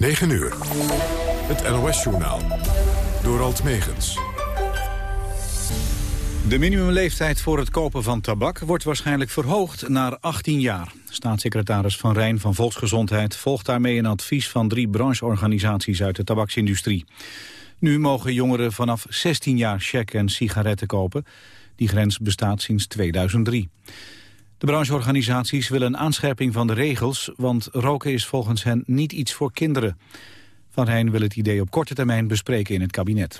9 uur. Het NOS-journaal. Door Alt Megens. De minimumleeftijd voor het kopen van tabak wordt waarschijnlijk verhoogd naar 18 jaar. Staatssecretaris Van Rijn van Volksgezondheid volgt daarmee een advies van drie brancheorganisaties uit de tabaksindustrie. Nu mogen jongeren vanaf 16 jaar check en sigaretten kopen. Die grens bestaat sinds 2003. De brancheorganisaties willen een aanscherping van de regels... want roken is volgens hen niet iets voor kinderen. Van Rijn wil het idee op korte termijn bespreken in het kabinet.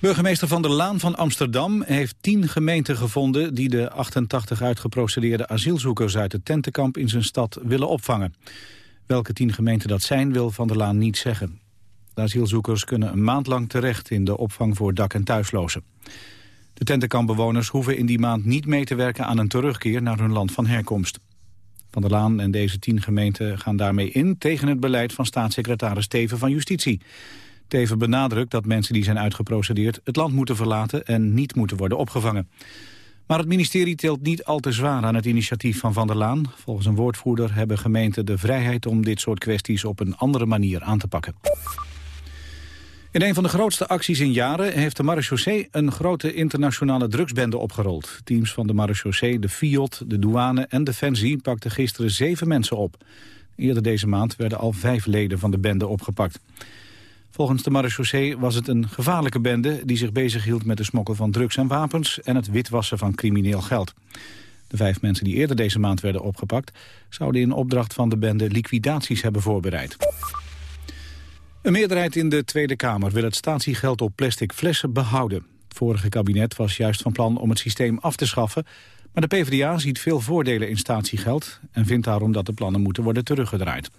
Burgemeester Van der Laan van Amsterdam heeft tien gemeenten gevonden... die de 88 uitgeprocedeerde asielzoekers uit het tentenkamp in zijn stad willen opvangen. Welke tien gemeenten dat zijn, wil Van der Laan niet zeggen. De asielzoekers kunnen een maand lang terecht in de opvang voor dak- en thuislozen. De tentenkampbewoners hoeven in die maand niet mee te werken aan een terugkeer naar hun land van herkomst. Van der Laan en deze tien gemeenten gaan daarmee in tegen het beleid van staatssecretaris Teven van Justitie. Teven benadrukt dat mensen die zijn uitgeprocedeerd het land moeten verlaten en niet moeten worden opgevangen. Maar het ministerie tilt niet al te zwaar aan het initiatief van Van der Laan. Volgens een woordvoerder hebben gemeenten de vrijheid om dit soort kwesties op een andere manier aan te pakken. In een van de grootste acties in jaren heeft de marechaussee een grote internationale drugsbende opgerold. Teams van de marechaussee, de FIOD, de douane en Defensie pakten gisteren zeven mensen op. Eerder deze maand werden al vijf leden van de bende opgepakt. Volgens de marechaussee was het een gevaarlijke bende die zich bezighield met de smokkel van drugs en wapens en het witwassen van crimineel geld. De vijf mensen die eerder deze maand werden opgepakt zouden in opdracht van de bende liquidaties hebben voorbereid. Een meerderheid in de Tweede Kamer wil het statiegeld op plastic flessen behouden. Het vorige kabinet was juist van plan om het systeem af te schaffen... maar de PvdA ziet veel voordelen in statiegeld... en vindt daarom dat de plannen moeten worden teruggedraaid.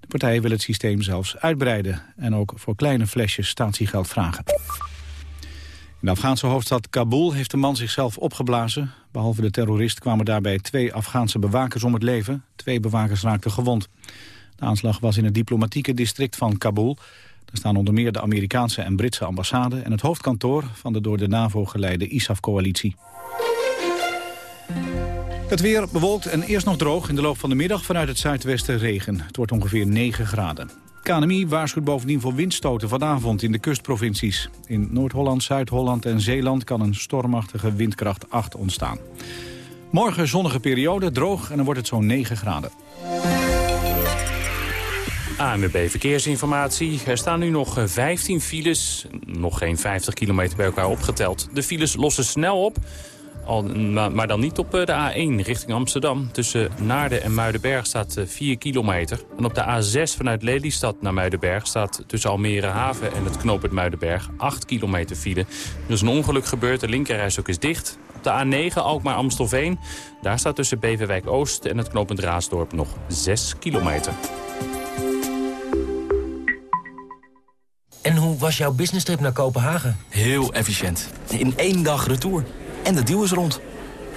De partij wil het systeem zelfs uitbreiden... en ook voor kleine flesjes statiegeld vragen. In de Afghaanse hoofdstad Kabul heeft de man zichzelf opgeblazen. Behalve de terrorist kwamen daarbij twee Afghaanse bewakers om het leven. Twee bewakers raakten gewond. De aanslag was in het diplomatieke district van Kabul. Daar staan onder meer de Amerikaanse en Britse ambassade... en het hoofdkantoor van de door de NAVO geleide ISAF-coalitie. Het weer bewolkt en eerst nog droog. In de loop van de middag vanuit het zuidwesten regen. Het wordt ongeveer 9 graden. KNMI waarschuwt bovendien voor windstoten vanavond in de kustprovincies. In Noord-Holland, Zuid-Holland en Zeeland kan een stormachtige windkracht 8 ontstaan. Morgen zonnige periode, droog en dan wordt het zo'n 9 graden. ANWB Verkeersinformatie. Er staan nu nog 15 files, nog geen 50 kilometer bij elkaar opgeteld. De files lossen snel op, maar dan niet op eh, de A1 richting Amsterdam. Tussen Naarden en Muidenberg staat 4 eh, kilometer. En op de A6 vanuit Lelystad naar Muidenberg staat tussen Almere Haven en het knooppunt Muidenberg 8 kilometer file. Er is een ongeluk gebeurd, de linkerreis ook is dicht. Op de A9 Alkmaar-Amstelveen, daar staat tussen Beverwijk Oost en het knooppunt Raasdorp nog 6 kilometer. En hoe was jouw business trip naar Kopenhagen? Heel efficiënt. In één dag retour. En de deal is rond.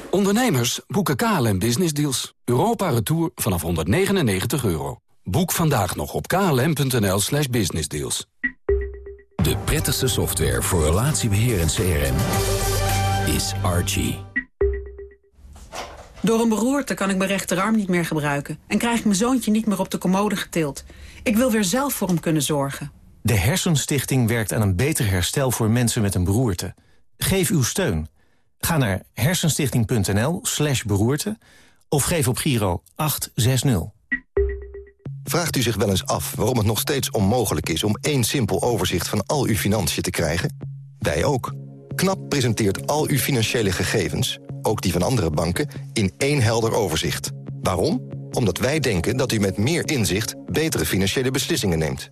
Ondernemers boeken KLM Business Deals. Europa Retour vanaf 199 euro. Boek vandaag nog op klm.nl slash businessdeals. De prettigste software voor relatiebeheer en CRM is Archie. Door een beroerte kan ik mijn rechterarm niet meer gebruiken... en krijg ik mijn zoontje niet meer op de commode getild. Ik wil weer zelf voor hem kunnen zorgen. De Hersenstichting werkt aan een beter herstel voor mensen met een beroerte. Geef uw steun. Ga naar hersenstichting.nl slash beroerte of geef op Giro 860. Vraagt u zich wel eens af waarom het nog steeds onmogelijk is... om één simpel overzicht van al uw financiën te krijgen? Wij ook. KNAP presenteert al uw financiële gegevens, ook die van andere banken... in één helder overzicht. Waarom? Omdat wij denken dat u met meer inzicht... betere financiële beslissingen neemt.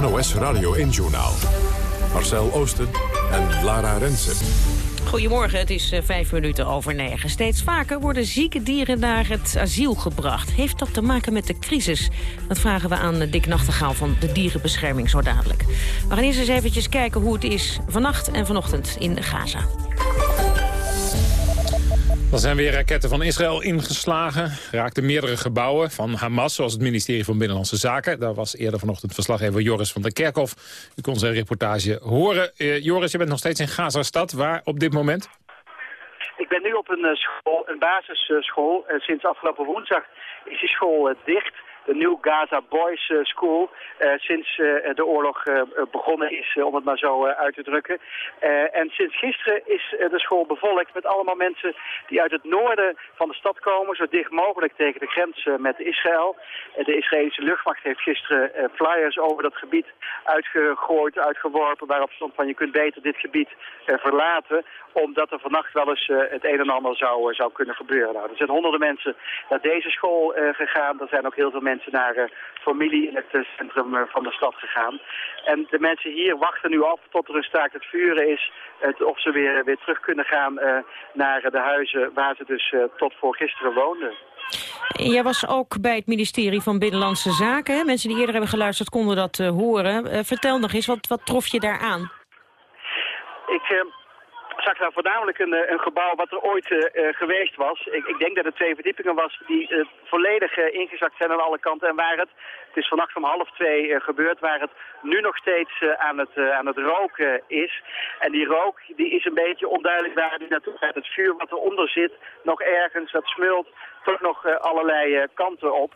NOS Radio 1-journaal. Marcel Oosten en Lara Rensen. Goedemorgen, het is vijf minuten over negen. Steeds vaker worden zieke dieren naar het asiel gebracht. Heeft dat te maken met de crisis? Dat vragen we aan Dick Nachtegaal van de Dierenbescherming zo dadelijk. We gaan eerst eens eventjes kijken hoe het is vannacht en vanochtend in Gaza. Er zijn weer raketten van Israël ingeslagen. Raakten meerdere gebouwen van Hamas, zoals het ministerie van Binnenlandse Zaken. Daar was eerder vanochtend verslaggever Joris van der Kerkhof. U kon zijn reportage horen. Uh, Joris, je bent nog steeds in Gaza-stad. Waar op dit moment? Ik ben nu op een uh, school, een basisschool. Uh, sinds afgelopen woensdag is die school dicht de New Gaza Boys eh, School eh, sinds eh, de oorlog begonnen is, om het maar zo uit te drukken. en sinds gisteren is de school bevolkt met allemaal mensen die uit het noorden van de stad komen, zo dicht mogelijk tegen de grens met Israël. de Israëlische luchtmacht heeft gisteren flyers over dat gebied uitgegooid, uitgeworpen, waarop stond van je kunt beter dit gebied verlaten, omdat er vannacht wel eens het een en ander zou, zou kunnen gebeuren. Nou, er zijn honderden mensen naar deze school gegaan, er zijn ook heel veel mensen mensen naar uh, familie in het uh, centrum uh, van de stad gegaan. En de mensen hier wachten nu af tot er een staakt het vuren is. Het, of ze weer, weer terug kunnen gaan naar de huizen waar ze dus tot voor gisteren woonden. Jij was ook bij het ministerie van Binnenlandse Zaken. Mensen die eerder hebben geluisterd konden dat horen. vertel nog eens, wat, wat trof je daar aan? Ik zag daar voornamelijk een, eh, een gebouw wat er ooit uh, geweest was. Ik, ik, denk dat het twee verdiepingen was die volledig ingezakt zijn aan alle kanten. En waar het, het is vannacht om half twee gebeurd, waar het nu nog steeds aan, het, aan het roken is. En die rook die is een beetje onduidelijk waar die naartoe gaat. Het vuur wat eronder zit, nog ergens, dat smult toch nog allerlei kanten op.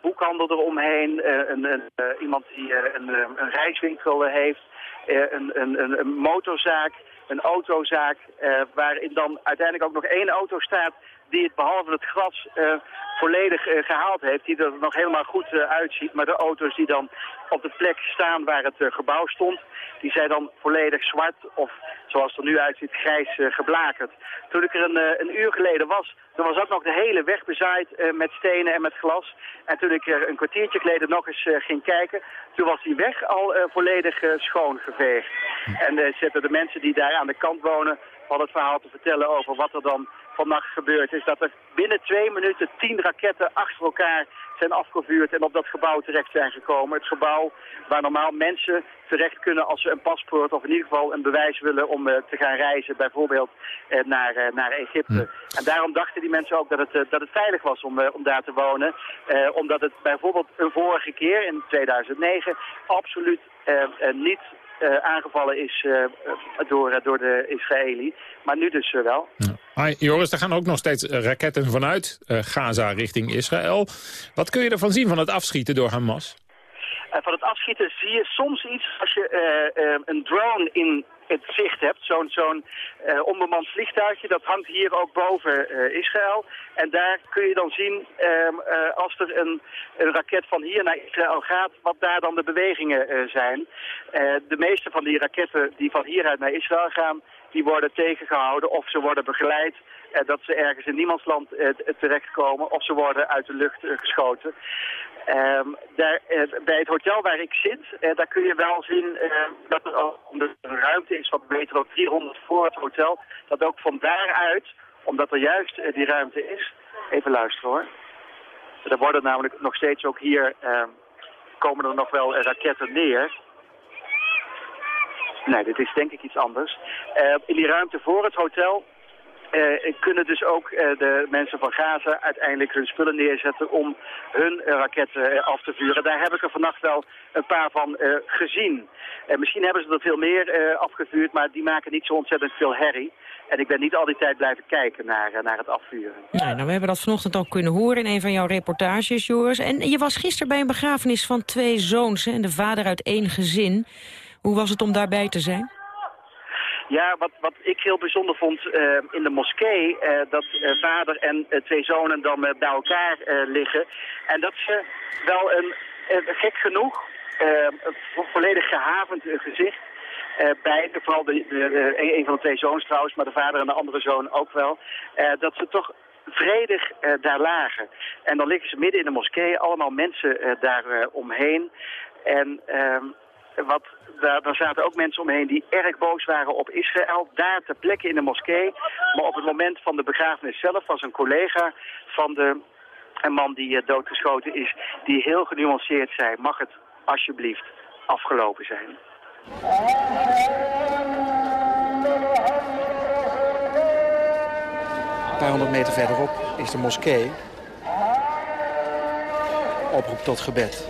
boekhandel eromheen, een, een iemand die een, een reiswinkel heeft, een, een motorzaak een autozaak uh, waarin dan uiteindelijk ook nog één auto staat die het behalve het gras uh, volledig uh, gehaald heeft. Die er nog helemaal goed uitziet. Maar de auto's die dan op de plek staan waar het gebouw stond, die zijn dan volledig zwart of zoals het er nu uitziet grijs geblakerd. Toen ik er een, een uur geleden was, toen was ook nog de hele weg bezaaid met stenen en met glas. En toen ik er een kwartiertje geleden nog eens ging kijken, toen was die weg al volledig schoongeveegd. En zetten de mensen die daar aan de kant wonen van het verhaal te vertellen over wat er dan vannacht gebeurd is. Dat er binnen twee minuten tien raketten achter elkaar zijn afgevuurd en op dat gebouw terecht zijn gekomen. Het gebouw waar normaal mensen terecht kunnen als ze een paspoort of in ieder geval een bewijs willen om uh, te gaan reizen, bijvoorbeeld uh, naar, uh, naar Egypte. Hm. En daarom dachten die mensen ook dat het, dat het veilig was om, om daar te wonen. omdat het bijvoorbeeld een vorige keer in 2009 absoluut niet uh, aangevallen is uh, door, door de Israëli. Maar nu dus wel. Ja. Joris, er gaan ook nog steeds raketten vanuit Gaza richting Israël. Wat kun je ervan zien van het afschieten door Hamas? van het afschieten zie je soms iets als je een drone in het zicht hebt. Zo'n zo'n uh, onbemand vliegtuigje, dat hangt hier ook boven uh, Israël. En daar kun je dan zien, uh, als er een, een, raket van hier naar Israël gaat, wat daar dan de bewegingen zijn. de meeste van die raketten die van hieruit naar Israël gaan, die worden tegengehouden of ze worden begeleid. Dat ze ergens in niemandsland terechtkomen of ze worden uit de lucht geschoten. Um, daar, bij het hotel waar ik zit, daar kun je wel zien uh, dat er ook een ruimte is van meter of 300 voor het hotel. Dat ook van daaruit, omdat er juist die ruimte is, even luisteren hoor. Er worden namelijk nog steeds ook hier, ehm, komen er nog wel raketten neer. Nee, dit is denk ik iets anders. in die ruimte voor het hotel uh, kunnen dus ook uh, de mensen van Gaza uiteindelijk hun spullen neerzetten om hun uh, raketten af te vuren. Daar heb ik er vannacht wel een paar van gezien. misschien hebben ze er veel meer afgevuurd, maar die maken niet zo ontzettend veel herrie. En ik ben niet al die tijd blijven kijken naar, naar het afvuren. nou, we hebben dat vanochtend ook kunnen horen in een van jouw reportages, Joris. En je was gisteren bij een begrafenis van twee zoons hè, en de vader uit één gezin. Hoe was het om daarbij te zijn? Ja, wat, wat ik heel bijzonder vond uh, in de moskee, uh, dat uh, vader en twee zonen dan bij elkaar liggen. En dat ze wel een, gek genoeg, volledig gehavend gezicht, beide, vooral de, de, een van de twee zoons trouwens, maar de vader en de andere zoon ook wel, dat ze toch vredig daar lagen. En dan liggen ze midden in de moskee, allemaal mensen daar omheen. En... Wat, daar, daar zaten ook mensen omheen die erg boos waren op Israël. Daar ter plekke in de moskee. Maar op het moment van de begrafenis zelf was een collega van de man die uh, doodgeschoten is, die heel genuanceerd zei, mag het alsjeblieft afgelopen zijn. Een paar honderd meter verderop is de moskee. Oproep tot gebed.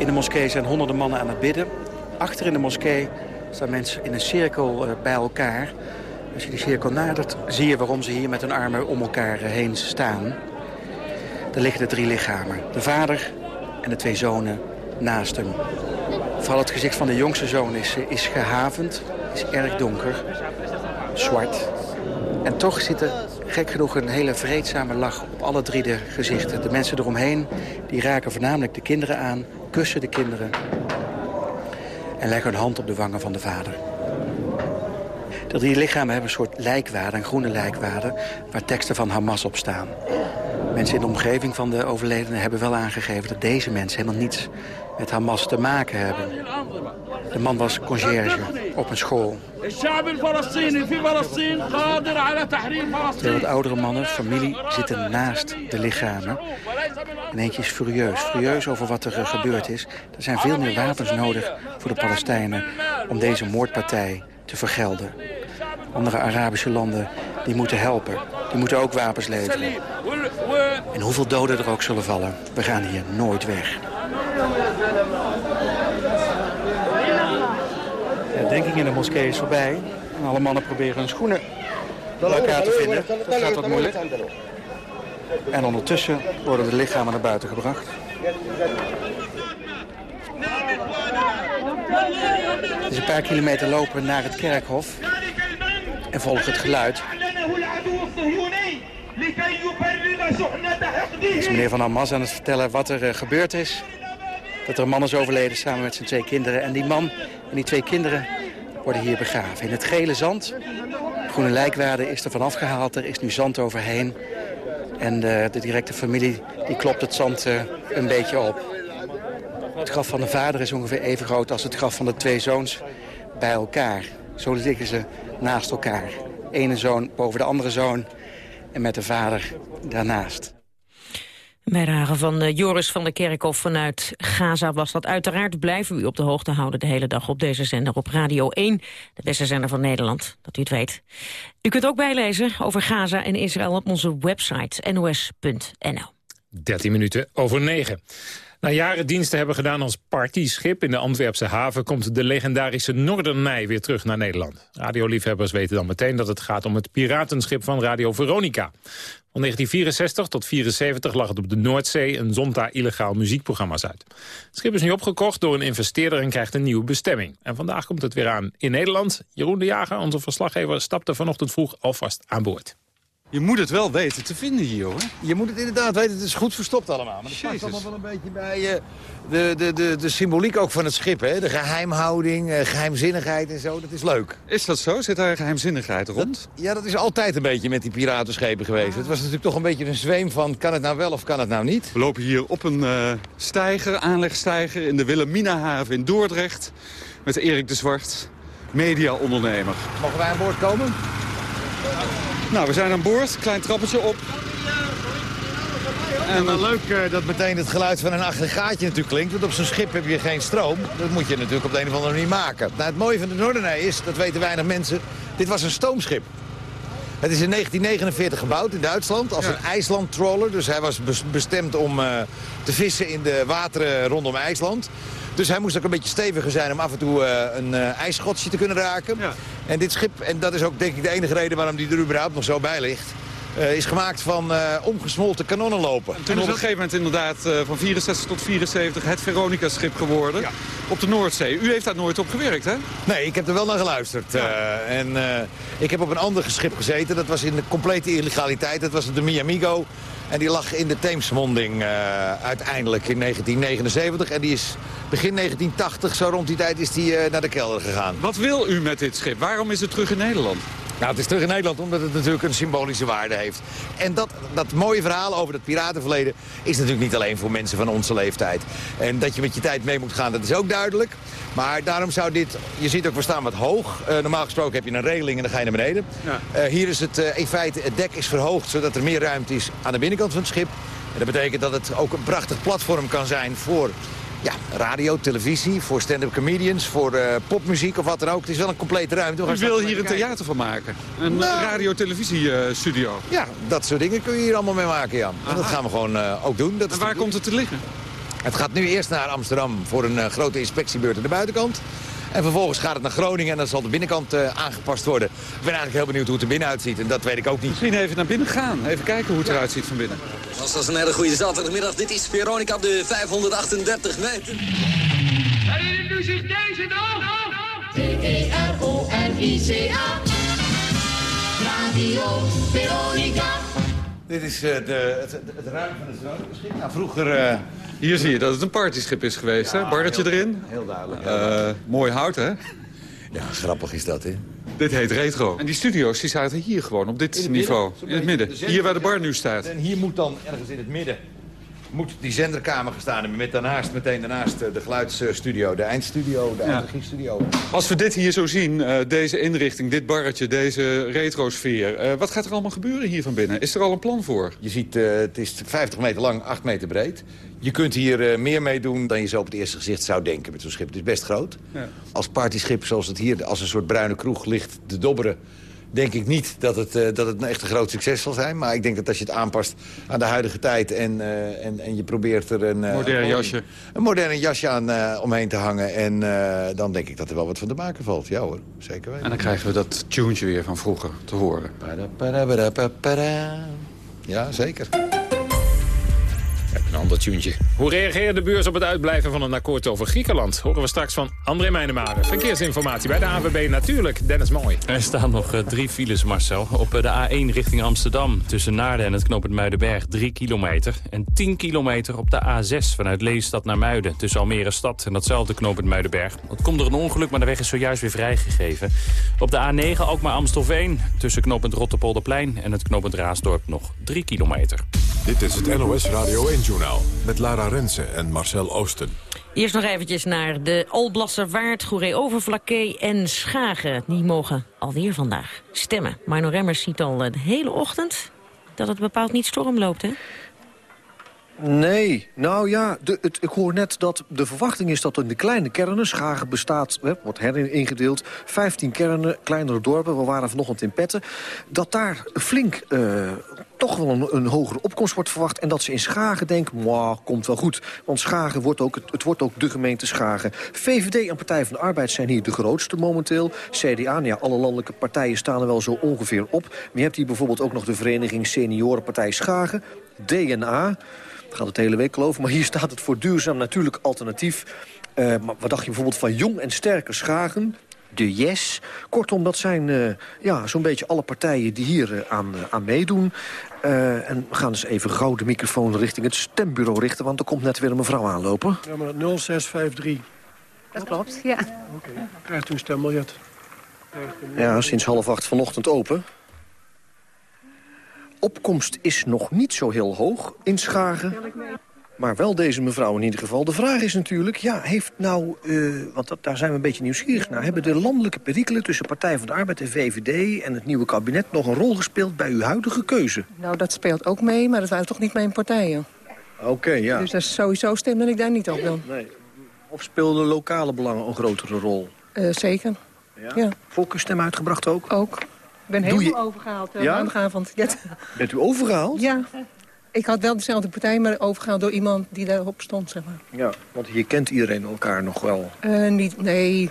In de moskee zijn honderden mannen aan het bidden. Achter in de moskee staan mensen in een cirkel uh, bij elkaar. Als je die cirkel nadert, zie je waarom ze hier met hun armen om elkaar heen staan. Daar liggen de drie lichamen. De vader en de twee zonen naast hem. Vooral het gezicht van de jongste zoon is, is gehavend, is erg donker, zwart. En toch zit er gek genoeg een hele vreedzame lach op alle drie de gezichten. De mensen eromheen die raken voornamelijk de kinderen aan, kussen de kinderen... en leggen hun hand op de wangen van de vader. De drie lichamen hebben een soort lijkwade, een groene lijkwade... waar teksten van Hamas op staan. Mensen in de omgeving van de overledene hebben wel aangegeven... dat deze mensen helemaal niets met Hamas te maken hebben. De man was conciërge op een school. Wat oudere mannen, familie, zitten naast de lichamen. En eentje is furieus. Furieus over wat er gebeurd is. Er zijn veel meer wapens nodig voor de Palestijnen... om deze moordpartij te vergelden. Andere Arabische landen die moeten helpen. Die moeten ook wapens leveren. En hoeveel doden er ook zullen vallen, we gaan hier nooit weg. De denking in de moskee is voorbij. En alle mannen proberen hun schoenen bij elkaar te vinden. Dat gaat wat moeilijk. En ondertussen worden de lichamen naar buiten gebracht. Is een paar kilometer lopen naar het kerkhof. En volg het geluid. Is meneer Van Hamas aan het vertellen wat er uh, gebeurd is. Dat er een man is overleden samen met zijn twee kinderen. En die man en die twee kinderen worden hier begraven. In het gele zand. Groene lijkwade is er vanaf gehaald. Er is nu zand overheen. En uh, de directe familie die klopt het zand uh, een beetje op. Het graf van de vader is ongeveer even groot als het graf van de twee zoons bij elkaar. Zo liggen ze naast elkaar. Ene zoon boven de andere zoon en met de vader daarnaast. Bijdrage van uh, Joris van der Kerkhof vanuit Gaza was dat. Uiteraard blijven we u op de hoogte houden de hele dag op deze zender op Radio 1. De beste zender van Nederland, dat u het weet. U kunt ook bijlezen over Gaza en Israël op onze website nos.nl. 13 minuten over 9. Na jaren diensten hebben gedaan als partyschip in de Antwerpse haven... komt de legendarische Noordernij weer terug naar Nederland. Radioliefhebbers weten dan meteen dat het gaat om het piratenschip van Radio Veronica. Van 1964 tot 1974 lag het op de Noordzee en zond daar illegaal muziekprogramma's uit. Het schip is nu opgekocht door een investeerder en krijgt een nieuwe bestemming. En vandaag komt het weer aan in Nederland. Jeroen de Jager, onze verslaggever, stapte vanochtend vroeg alvast aan boord. Je moet het wel weten te vinden hier, hoor. Je moet het inderdaad weten. Het is goed verstopt allemaal. Maar het past allemaal wel een beetje bij uh, de, de, de, de symboliek ook van het schip. Hè? De geheimhouding, uh, geheimzinnigheid en zo. Dat is leuk. Is dat zo? Zit daar geheimzinnigheid rond? Dat, ja, dat is altijd een beetje met die piratenschepen geweest. Het was natuurlijk toch een beetje een zweem van... kan het nou wel of kan het nou niet? We lopen hier op een uh, steiger, aanlegsteiger... in de Wilhelminahaven in Dordrecht. Met Erik de Zwart, mediaondernemer. Mogen wij aan boord komen? Nou, we zijn aan boord. Klein trappetje op. En wel leuk uh, dat meteen het geluid van een aggregaatje natuurlijk klinkt. Want op zo'n schip heb je geen stroom. Dat moet je natuurlijk op de een of andere manier maken. Nou, het mooie van de Noordenij is, dat weten weinig mensen... dit was een stoomschip. Het is in 1949 gebouwd in Duitsland als ja. een IJsland-trawler. Dus hij was bestemd om uh, te vissen in de wateren rondom IJsland. Dus hij moest ook een beetje steviger zijn om af en toe uh, een uh, ijsschotje te kunnen raken. Ja. En dit schip, en dat is ook denk ik de enige reden waarom die er überhaupt nog zo bij ligt... Uh, is gemaakt van uh, omgesmolten kanonnenlopen. En toen op een gegeven moment inderdaad uh, van 64 tot 74 het Veronica-schip geworden. Ja. Op de Noordzee. U heeft daar nooit op gewerkt, hè? Nee, ik heb er wel naar geluisterd. Ja. en ik heb op een ander schip gezeten. Dat was in de complete illegaliteit. Dat was de Miamigo. En die lag in de Theemsmonding uiteindelijk in 1979. En die is begin 1980, zo rond die tijd, is die naar de kelder gegaan. Wat wil u met dit schip? Waarom is het terug in Nederland? Nou, het is terug in Nederland omdat het natuurlijk een symbolische waarde heeft. En dat, dat mooie verhaal over het piratenverleden is natuurlijk niet alleen voor mensen van onze leeftijd. En dat je met je tijd mee moet gaan, dat is ook duidelijk. Maar daarom zou dit, je ziet ook, we staan wat hoog. Uh, normaal gesproken heb je een regeling en dan ga je naar beneden. Ja. Uh, hier is het, uh, in feite, het dek is verhoogd zodat er meer ruimte is aan de binnenkant van het schip. En dat betekent dat het ook een prachtig platform kan zijn voor ja, radio, televisie, voor stand-up comedians, voor uh, popmuziek of wat dan ook. Het is wel een complete ruimte. U wil hier een theater van maken? Een nou, radio-televisie-studio? ja, dat soort dingen kun je hier allemaal mee maken, ja. En dat gaan we gewoon uh, ook doen. Dat en waar komt het te liggen? Het gaat nu eerst naar Amsterdam voor een uh, grote inspectiebeurt aan de buitenkant. En vervolgens gaat het naar Groningen en dan zal de binnenkant uh, aangepast worden. Ik ben eigenlijk heel benieuwd hoe het er binnen uitziet en dat weet ik ook niet. Misschien even naar binnen gaan, even kijken hoe het eruit ziet van binnen. Dat was een hele goede zaterdagmiddag. Dit is Veronica op de 538 meter. Herinnert u zich deze nog? T-E-R-O-N-I-C-A Radio Veronica. Dit is uh, de, het, het, ruim van het Veronica-schip. Nou, vroeger... Uh, hier zie je dat het een partyschip is geweest, ja, hè? Barretje erin. Heel duidelijk. Uh, mooi hout, hè? Ja, grappig is dat, hè? Dit heet retro. En die studio's die zaten hier gewoon, op dit in niveau. In het midden. Hier waar de bar nu staat. En hier moet dan ergens in het midden moet die zenderkamer gestaan hebben. Met daarnaast, meteen daarnaast de geluidsstudio, de eindstudio, de ja. studio. Als we dit hier zo zien, uh, deze inrichting, dit barretje, deze retrosfeer. Uh, wat gaat er allemaal gebeuren hier van binnen? Is er al een plan voor? Je ziet, het is 50 meter lang, 8 meter breed. Je kunt hier meer mee doen dan je zo op het eerste gezicht zou denken met zo'n schip. Het is best groot. Ja. Als partyschip zoals het hier als een soort bruine kroeg ligt te dobberen denk ik niet dat het, uh, dat het echt een groot succes zal zijn. Maar ik denk dat als je het aanpast aan de huidige tijd... en, uh, en, en je probeert er een... Uh, modern jasje. Een moderne jasje aan omheen te hangen. En dan denk ik dat er wel wat van te maken valt. Ja hoor, zeker weten. En dan krijgen we dat tuentje weer van vroeger te horen. Ja, zeker. Een ander tuentje. Hoe reageert de beurs op het uitblijven van een akkoord over Griekenland? Horen we straks van André Meijnemaden. Verkeersinformatie bij de AWB natuurlijk. Dennis Mooi. Er staan nog uh, drie files, Marcel. Op uh, de A1 richting Amsterdam. Tussen Naarden en het knooppunt Muidenberg 3 kilometer. En 10 kilometer op de A6 vanuit Leestad naar Muiden. Tussen Almere Stad en datzelfde knooppunt Muidenberg. Het komt door een ongeluk, maar de weg is zojuist weer vrijgegeven. Op de A9 ook maar Amstelveen. Tussen knooppunt Rotterpolderplein en het knooppunt Raasdorp nog 3 kilometer. Dit is het NOS Radio 1-journaal met Lara Rensen en Marcel Oosten. Eerst nog eventjes naar de Alblasserwaard, Goeree Overflakkee en Schagen. Die mogen alweer vandaag stemmen. Marno Remmers ziet al de hele ochtend dat het bepaald niet storm loopt, hè? Nee, nou ja, de, het, ik hoor net dat de verwachting is dat in de kleine kernen... Schagen bestaat, hè, wordt heringedeeld, 15 kernen, kleinere dorpen... we waren vanochtend in Petten, dat daar flink uh, toch wel een, een, hogere opkomst wordt verwacht... en dat ze in Schagen denken, mwah, komt wel goed. Want Schagen wordt ook, het, wordt ook de gemeente Schagen. VVD en Partij van de Arbeid zijn hier de grootste momenteel. CDA, nou ja, alle landelijke partijen staan er wel zo ongeveer op. Maar je hebt hier bijvoorbeeld ook nog de vereniging Seniorenpartij Schagen... DNA gaat het hele week geloven. Maar hier staat het voor duurzaam natuurlijk alternatief. Uh, maar wat dacht je bijvoorbeeld van jong en sterke Schagen? De Yes. Kortom, dat zijn uh, ja, zo'n beetje alle partijen die hier uh, aan, aan meedoen. en we gaan eens even gauw de microfoon richting het stembureau richten... want er komt net weer een mevrouw aanlopen. Nummer 0653. Dat klopt, ja. Oké, okay. krijgt u een stembiljet. Ja, sinds half acht vanochtend open opkomst is nog niet zo heel hoog in Schagen. Maar wel deze mevrouw in ieder geval. De vraag is natuurlijk, ja, heeft nou... Uh, want dat, daar zijn we een beetje nieuwsgierig naar... hebben de landelijke perikelen tussen Partij van de Arbeid en VVD... en het nieuwe kabinet nog een rol gespeeld bij uw huidige keuze? Nou, dat speelt ook mee, maar dat waren toch niet mijn partijen. Oké, ja. Dus dat is sowieso stemde ik daar niet op dan. Nee. Of speelden lokale belangen een grotere rol? Uh, zeker. Ja? ja. Volksstem uitgebracht ook? Ook. Ik ben helemaal je... overgehaald uh, ja? maandagavond. Ja. Bent u overgehaald? Ja. Ik had wel dezelfde partij, maar overgehaald door iemand die daarop stond, zeg maar. Ja, want je kent iedereen elkaar nog wel. Uh, niet, nee.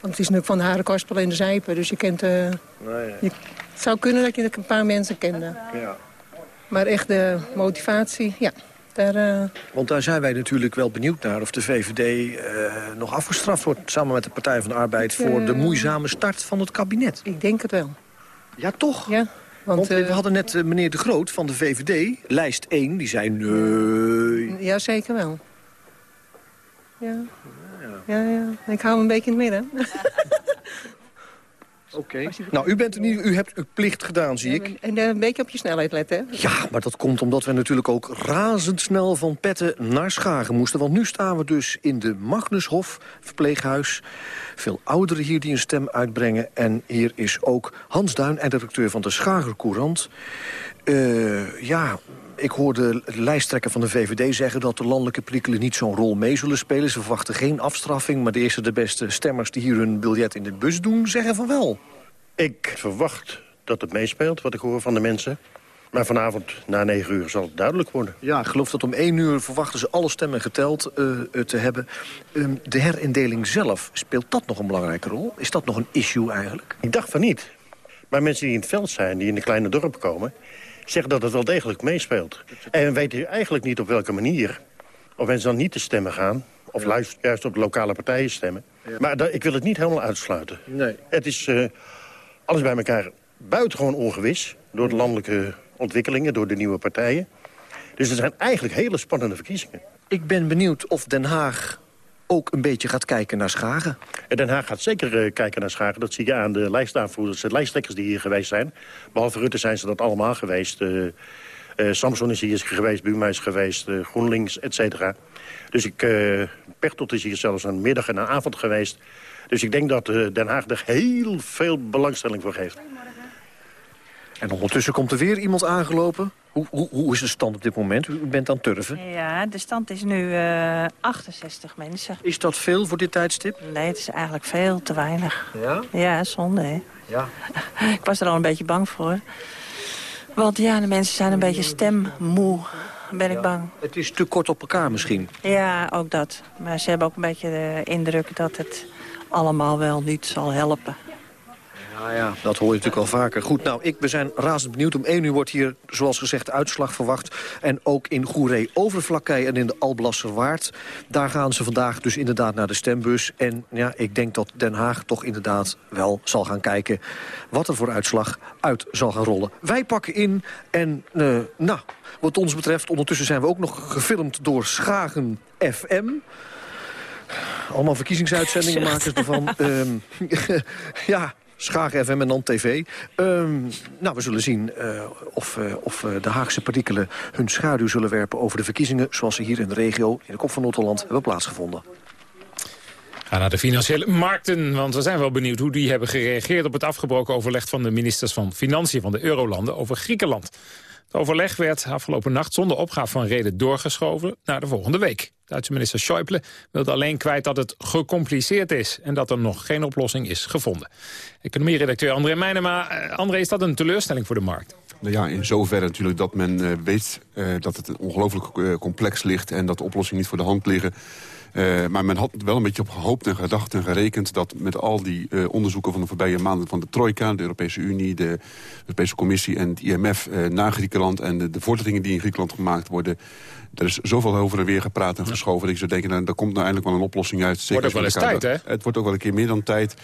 Want het is natuurlijk van de Harenkorspel en de Zijpen, dus je kent... Uh, nee, je, het zou kunnen dat je een paar mensen kende. Ja. Maar echt de motivatie, ja. Daar, uh... Want daar zijn wij natuurlijk wel benieuwd naar of de VVD nog afgestraft wordt... samen met de Partij van de Arbeid voor de moeizame start van het kabinet. Ik denk het wel. Ja, toch? Ja. Want, want we hadden net meneer De Groot van de VVD, lijst 1, die zei nee. Ja, zeker wel. Ja. Ja, ja. Ik hou hem een beetje in het midden. Oké. Nou, u, bent niet, u hebt uw plicht gedaan, zie ik. En eh, een beetje op je snelheid letten, hè? Ja, maar dat komt omdat we natuurlijk ook razendsnel van Petten naar Schagen moesten. Want nu staan we dus in de Magnushof verpleeghuis. Veel ouderen hier die een stem uitbrengen. En hier is ook Hans Duin, directeur van de Schager Courant. Eh, ja, ik hoorde de lijsttrekker van de VVD zeggen... dat de landelijke prikkelen niet zo'n rol mee zullen spelen. Ze verwachten geen afstraffing, maar de eerste de beste stemmers... die hier hun biljet in de bus doen, zeggen van wel. Ik verwacht dat het meespeelt, wat ik hoor van de mensen. Maar vanavond na negen uur zal het duidelijk worden. Ja, ik geloof dat om één uur verwachten ze alle stemmen geteld uh, te hebben. Um, de herindeling zelf, speelt dat nog een belangrijke rol? Is dat nog een issue eigenlijk? Ik dacht van niet. Maar mensen die in het veld zijn, die in de kleine dorpen komen zeggen dat het wel degelijk meespeelt. En we weten eigenlijk niet op welke manier. Of mensen dan niet te stemmen gaan. Of ja. juist op de lokale partijen stemmen. Ja. Maar dat, ik wil het niet helemaal uitsluiten. Nee. Het is uh, alles bij elkaar buitengewoon ongewis. Door de landelijke ontwikkelingen, door de nieuwe partijen. Dus er zijn eigenlijk hele spannende verkiezingen. Ik ben benieuwd of Den Haag ook een beetje gaat kijken naar Schagen. En Den Haag gaat zeker uh, kijken naar Schagen. Dat zie je aan de lijstaanvoerders, de lijsttrekkers die hier geweest zijn. Behalve Rutte zijn ze dat allemaal geweest. Uh, Samson is hier geweest, Buma is geweest, GroenLinks, et cetera. Dus ik, Pechtold is hier zelfs een middag en een avond geweest. Dus ik denk dat Den Haag er heel veel belangstelling voor geeft. En ondertussen komt er weer iemand aangelopen. Hoe, hoe, hoe, is de stand op dit moment? U bent aan het turven. Ja, de stand is nu uh, 68 mensen. Is dat veel voor dit tijdstip? Nee, het is eigenlijk veel te weinig. Ja? Ja, zonde, hè? Ja. Ik was er al een beetje bang voor. Want ja, de mensen zijn een beetje stemmoe, ben ik ja. bang. Het is te kort op elkaar misschien. Ja, ook dat. Maar ze hebben ook een beetje de indruk dat het allemaal wel niet zal helpen. Nou ja, dat hoor je natuurlijk al vaker. Goed, nou, ik, we zijn razend benieuwd. Om 1 uur wordt hier, zoals gezegd, uitslag verwacht. En ook in Goeree Overvlakkei en in de Alblasserwaard. Daar gaan ze vandaag dus inderdaad naar de stembus. En ja, ik denk dat Den Haag toch inderdaad wel zal gaan kijken... wat er voor uitslag uit zal gaan rollen. Wij pakken in en, uh, nou, wat ons betreft... ondertussen zijn we ook nog gefilmd door Schagen FM... Allemaal verkiezingsuitzendingen maken ervan. um, ja, Schagen FM en dan TV. Um, nou, we zullen zien uh, of, uh, of uh, de Haagse partikelen hun schaduw zullen werpen... over de verkiezingen zoals ze hier in de regio, in de kop van Noord-Holland, hebben plaatsgevonden. Ga naar de financiële markten, want we zijn wel benieuwd hoe die hebben gereageerd... op het afgebroken overleg van de ministers van Financiën van de Eurolanden over Griekenland. Het overleg werd afgelopen nacht zonder opgave van reden doorgeschoven naar de volgende week. Duitse minister Schäuble wilde alleen kwijt dat het gecompliceerd is... en dat er nog geen oplossing is gevonden. Economie-redacteur André Meijnema. Uh, André, is dat een teleurstelling voor de markt? Nou ja, in zoverre natuurlijk dat men uh, weet uh, dat het ongelooflijk complex ligt... en dat de oplossingen niet voor de hand liggen. Uh, maar men had wel een beetje op gehoopt en gedacht en gerekend... dat met al die uh, onderzoeken van de voorbije maanden van de Trojka... de Europese Unie, de Europese Commissie en het IMF uh, naar Griekenland... en de, de vorderingen die in Griekenland gemaakt worden... er is zoveel over en weer gepraat en geschoven... dat ik zou denken, nou, daar komt nou eindelijk wel een oplossing uit. Zeker wordt ook wel eens tijd, hè? Het wordt ook wel een keer meer dan tijd.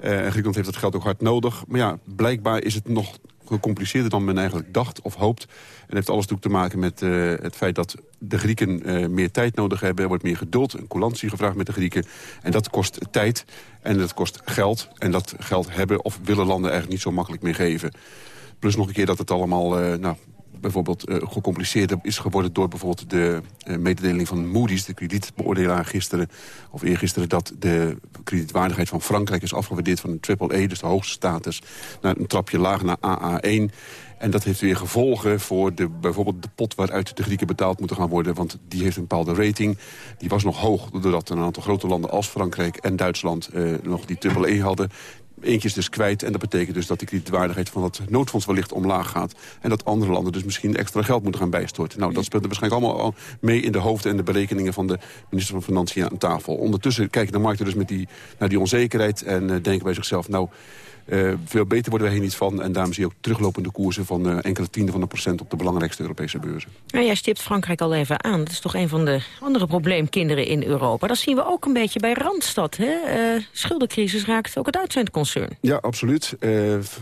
en Griekenland heeft dat geld ook hard nodig. Maar ja, blijkbaar is het nog gecompliceerder dan men eigenlijk dacht of hoopt. En heeft alles natuurlijk te maken met uh, het feit dat de Grieken uh, meer tijd nodig hebben. Er wordt meer geduld en coulantie gevraagd met de Grieken. En dat kost tijd en dat kost geld. En dat geld hebben of willen landen eigenlijk niet zo makkelijk meer geven. Plus nog een keer dat het allemaal... Uh, nou, bijvoorbeeld uh, gecompliceerder is geworden... door bijvoorbeeld de uh, mededeling van Moody's, de kredietbeoordelaar gisteren... of eergisteren dat de kredietwaardigheid van Frankrijk is afgewaardeerd... van een triple-E, dus de hoogste status, naar een trapje laag naar AA1... En dat heeft weer gevolgen voor de, bijvoorbeeld de pot waaruit de Grieken betaald moeten gaan worden. Want die heeft een bepaalde rating. Die was nog hoog doordat een aantal grote landen als Frankrijk en Duitsland uh, nog die triple E hadden eentje is dus kwijt. En dat betekent dus dat de kredietwaardigheid van het noodfonds wellicht omlaag gaat. En dat andere landen dus misschien extra geld moeten gaan bijstorten. Nou, dat speelt er waarschijnlijk allemaal mee in de hoofden en de berekeningen van de minister van Financiën aan tafel. Ondertussen kijken de markten dus met die, naar die onzekerheid en uh, denken bij zichzelf... nou. Uh, veel beter worden we hier niet van. En daarom zie je ook teruglopende koersen van uh, enkele tienden van een procent op de belangrijkste Europese beurzen. Nou, jij stipt Frankrijk al even aan. Dat is toch een van de andere probleemkinderen in Europa. Dat zien we ook een beetje bij Randstad. Hè? Uh, schuldencrisis raakt ook het uitzendconcept concern. Ja, absoluut.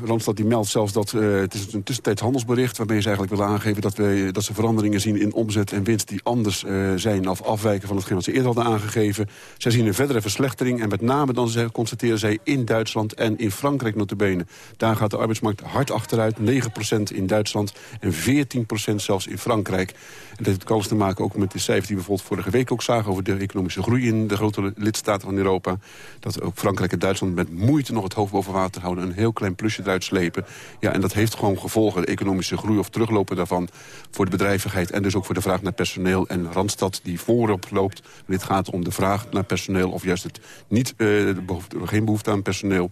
Randstad die meldt zelfs dat het is een tussentijds handelsbericht... waarmee ze eigenlijk willen aangeven dat, we, dat ze veranderingen zien in omzet en winst... die anders zijn of afwijken van hetgeen wat ze eerder hadden aangegeven. Zij zien een verdere verslechtering en met name dan ze constateren zij in Duitsland en in Frankrijk notabene. Daar gaat de arbeidsmarkt hard achteruit. 9% in Duitsland en 14% zelfs in Frankrijk. En dat heeft alles te maken ook met de cijfers die we bijvoorbeeld vorige week ook zagen... over de economische groei in de grote lidstaten van Europa. Dat ook Frankrijk en Duitsland met moeite nog het hoofd boven water houden. Een heel klein plusje eruit slepen. Ja, en dat heeft gewoon gevolgen. De economische groei of teruglopen daarvan voor de bedrijvigheid... en dus ook voor de vraag naar personeel. En Randstad die voorop loopt. Dit gaat om de vraag naar personeel of juist het niet, uh, behoefte, geen behoefte aan personeel.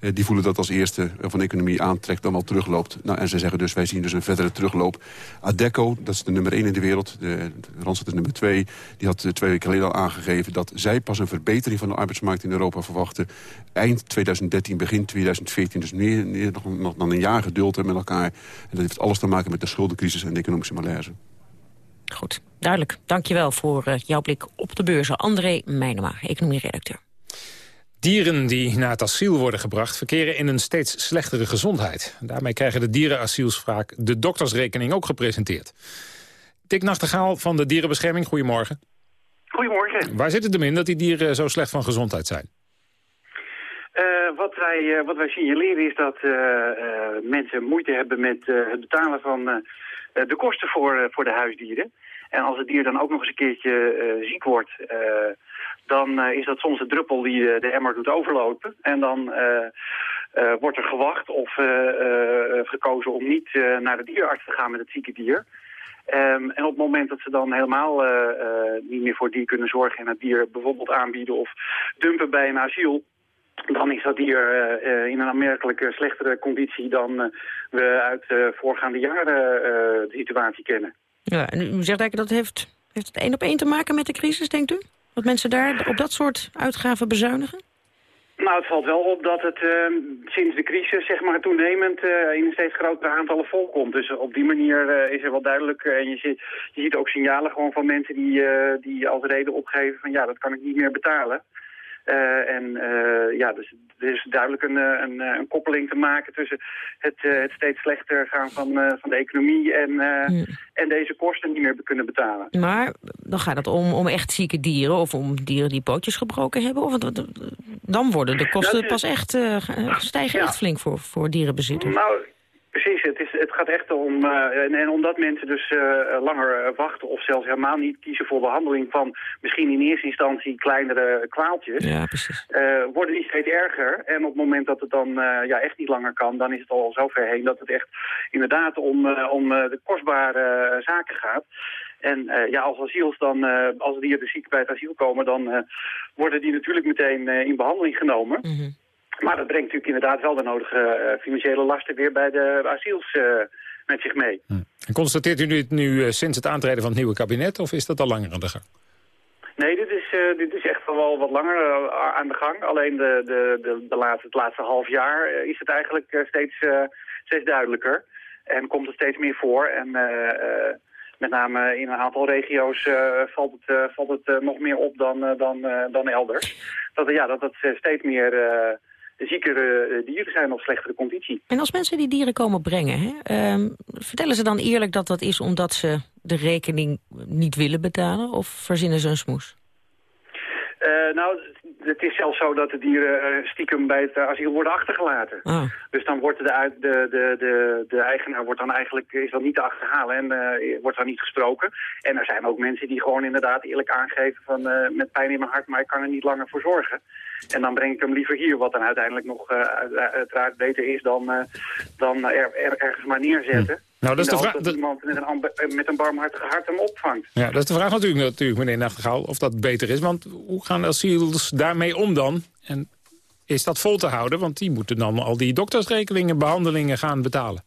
Uh, die voelen dat als eerste van de economie aantrekt dan wel terugloopt. Nou, en ze zeggen dus, wij zien dus een verdere terugloop. Adecco, dat is de nummer 1 in de wereld. De, Randstad is nummer 2. Die had uh, twee weken geleden al aangegeven dat zij pas een verbetering van de arbeidsmarkt in Europa verwachten. Eind 2013, begin 2014. Dus meer, meer nog, nog dan een jaar geduld met elkaar. En dat heeft alles te maken met de schuldencrisis en de economische malaise. Goed, duidelijk. Dankjewel voor uh, jouw blik op de beurzen. André Meijnema, economie-redacteur. Dieren die naar het asiel worden gebracht... verkeren in een steeds slechtere gezondheid. Daarmee krijgen de dierenasiels vaak de doktersrekening ook gepresenteerd. Dick Nachtegaal van de Dierenbescherming, goedemorgen. Goedemorgen. Waar zit het hem in dat die dieren zo slecht van gezondheid zijn? Uh, wat, wij, uh, wat wij signaleren is dat uh, mensen moeite hebben met het betalen van de kosten voor, voor de huisdieren. En als het dier dan ook nog eens een keertje ziek wordt, dan is dat soms een druppel die de emmer doet overlopen. En dan wordt er gewacht of gekozen om niet naar de dierenarts te gaan met het zieke dier. Um, en op het moment dat ze dan helemaal uh, uh, niet meer voor dier kunnen zorgen... en het dier bijvoorbeeld aanbieden of dumpen bij een asiel... dan is dat dier uh, in een aanmerkelijk slechtere conditie... dan we uit voorgaande jaren de situatie kennen. Ja, en u zegt eigenlijk dat heeft, heeft het één op één te maken met de crisis, denkt u? Dat mensen daar op dat soort uitgaven bezuinigen? Nou, het valt wel op dat het uh, sinds de crisis zeg maar, toenemend uh, in steeds grotere aantallen volkomt. Dus op die manier uh, is er wel duidelijk. en je ziet, je ziet ook signalen gewoon van mensen die, die als reden opgeven van ja, dat kan ik niet meer betalen. En ja, dus er is duidelijk een, een, een, koppeling te maken tussen het, het steeds slechter gaan van, van de economie en, hmm. en deze kosten niet meer kunnen betalen. Maar dan gaat het om, om echt zieke dieren of om dieren die pootjes gebroken hebben? Of dan worden de kosten is, pas echt, stijgen ja. echt flink voor, voor dierenbezitters. Nou, precies. Het, is, het gaat echt om, uh, en, en, omdat mensen dus uh, langer wachten of zelfs helemaal niet kiezen voor behandeling van misschien in eerste instantie kleinere kwaaltjes, ja, precies. worden die steeds erger. En op het moment dat het dan ja, echt niet langer kan, dan is het al zo ver heen dat het echt inderdaad om, om de kostbare zaken gaat. En uh, ja, als asiels dan, uh, als die er ziek bij het asiel komen, dan uh, worden die natuurlijk meteen in behandeling genomen. Mm -hmm. Maar dat brengt natuurlijk inderdaad wel de nodige financiële lasten weer bij de asiels met zich mee. Hm. En constateert u dit nu sinds het aantreden van het nieuwe kabinet of is dat al langer aan de gang? Nee, dit is, dit is echt wel wat langer aan de gang. Alleen de, de, de, de laatste, het laatste half jaar is het eigenlijk steeds, steeds duidelijker. En komt er steeds meer voor. En met name in een aantal regio's valt het, valt het nog meer op dan, dan, dan elders. Dat, ja, dat het steeds meer ziekere dieren zijn of slechtere conditie. En als mensen die dieren komen brengen, hè, ehm, vertellen ze dan eerlijk dat dat is omdat ze de rekening niet willen betalen? Of verzinnen ze een smoes? nou, het is zelfs zo dat de dieren stiekem bij het asiel worden achtergelaten. Oh. Dus dan wordt de, de, de, de, de eigenaar wordt dan eigenlijk, is dan niet te achterhalen en uh, wordt dan niet gesproken. En er zijn ook mensen die gewoon inderdaad eerlijk aangeven van uh, met pijn in mijn hart, maar ik kan er niet langer voor zorgen. En dan breng ik hem liever hier, wat dan uiteindelijk nog uh, uiteraard beter is dan, dan er, er, ergens maar neerzetten. Hm. Nou, dat is de vraag. Dat iemand met een, met een barmhartige hart hem opvangt. Ja, dat is de vraag natuurlijk, natuurlijk, meneer Nachtegaal, of dat beter is. Want hoe gaan asiels daarmee om dan? En is dat vol te houden? Want die moeten dan al die doktersrekelingen, behandelingen gaan betalen.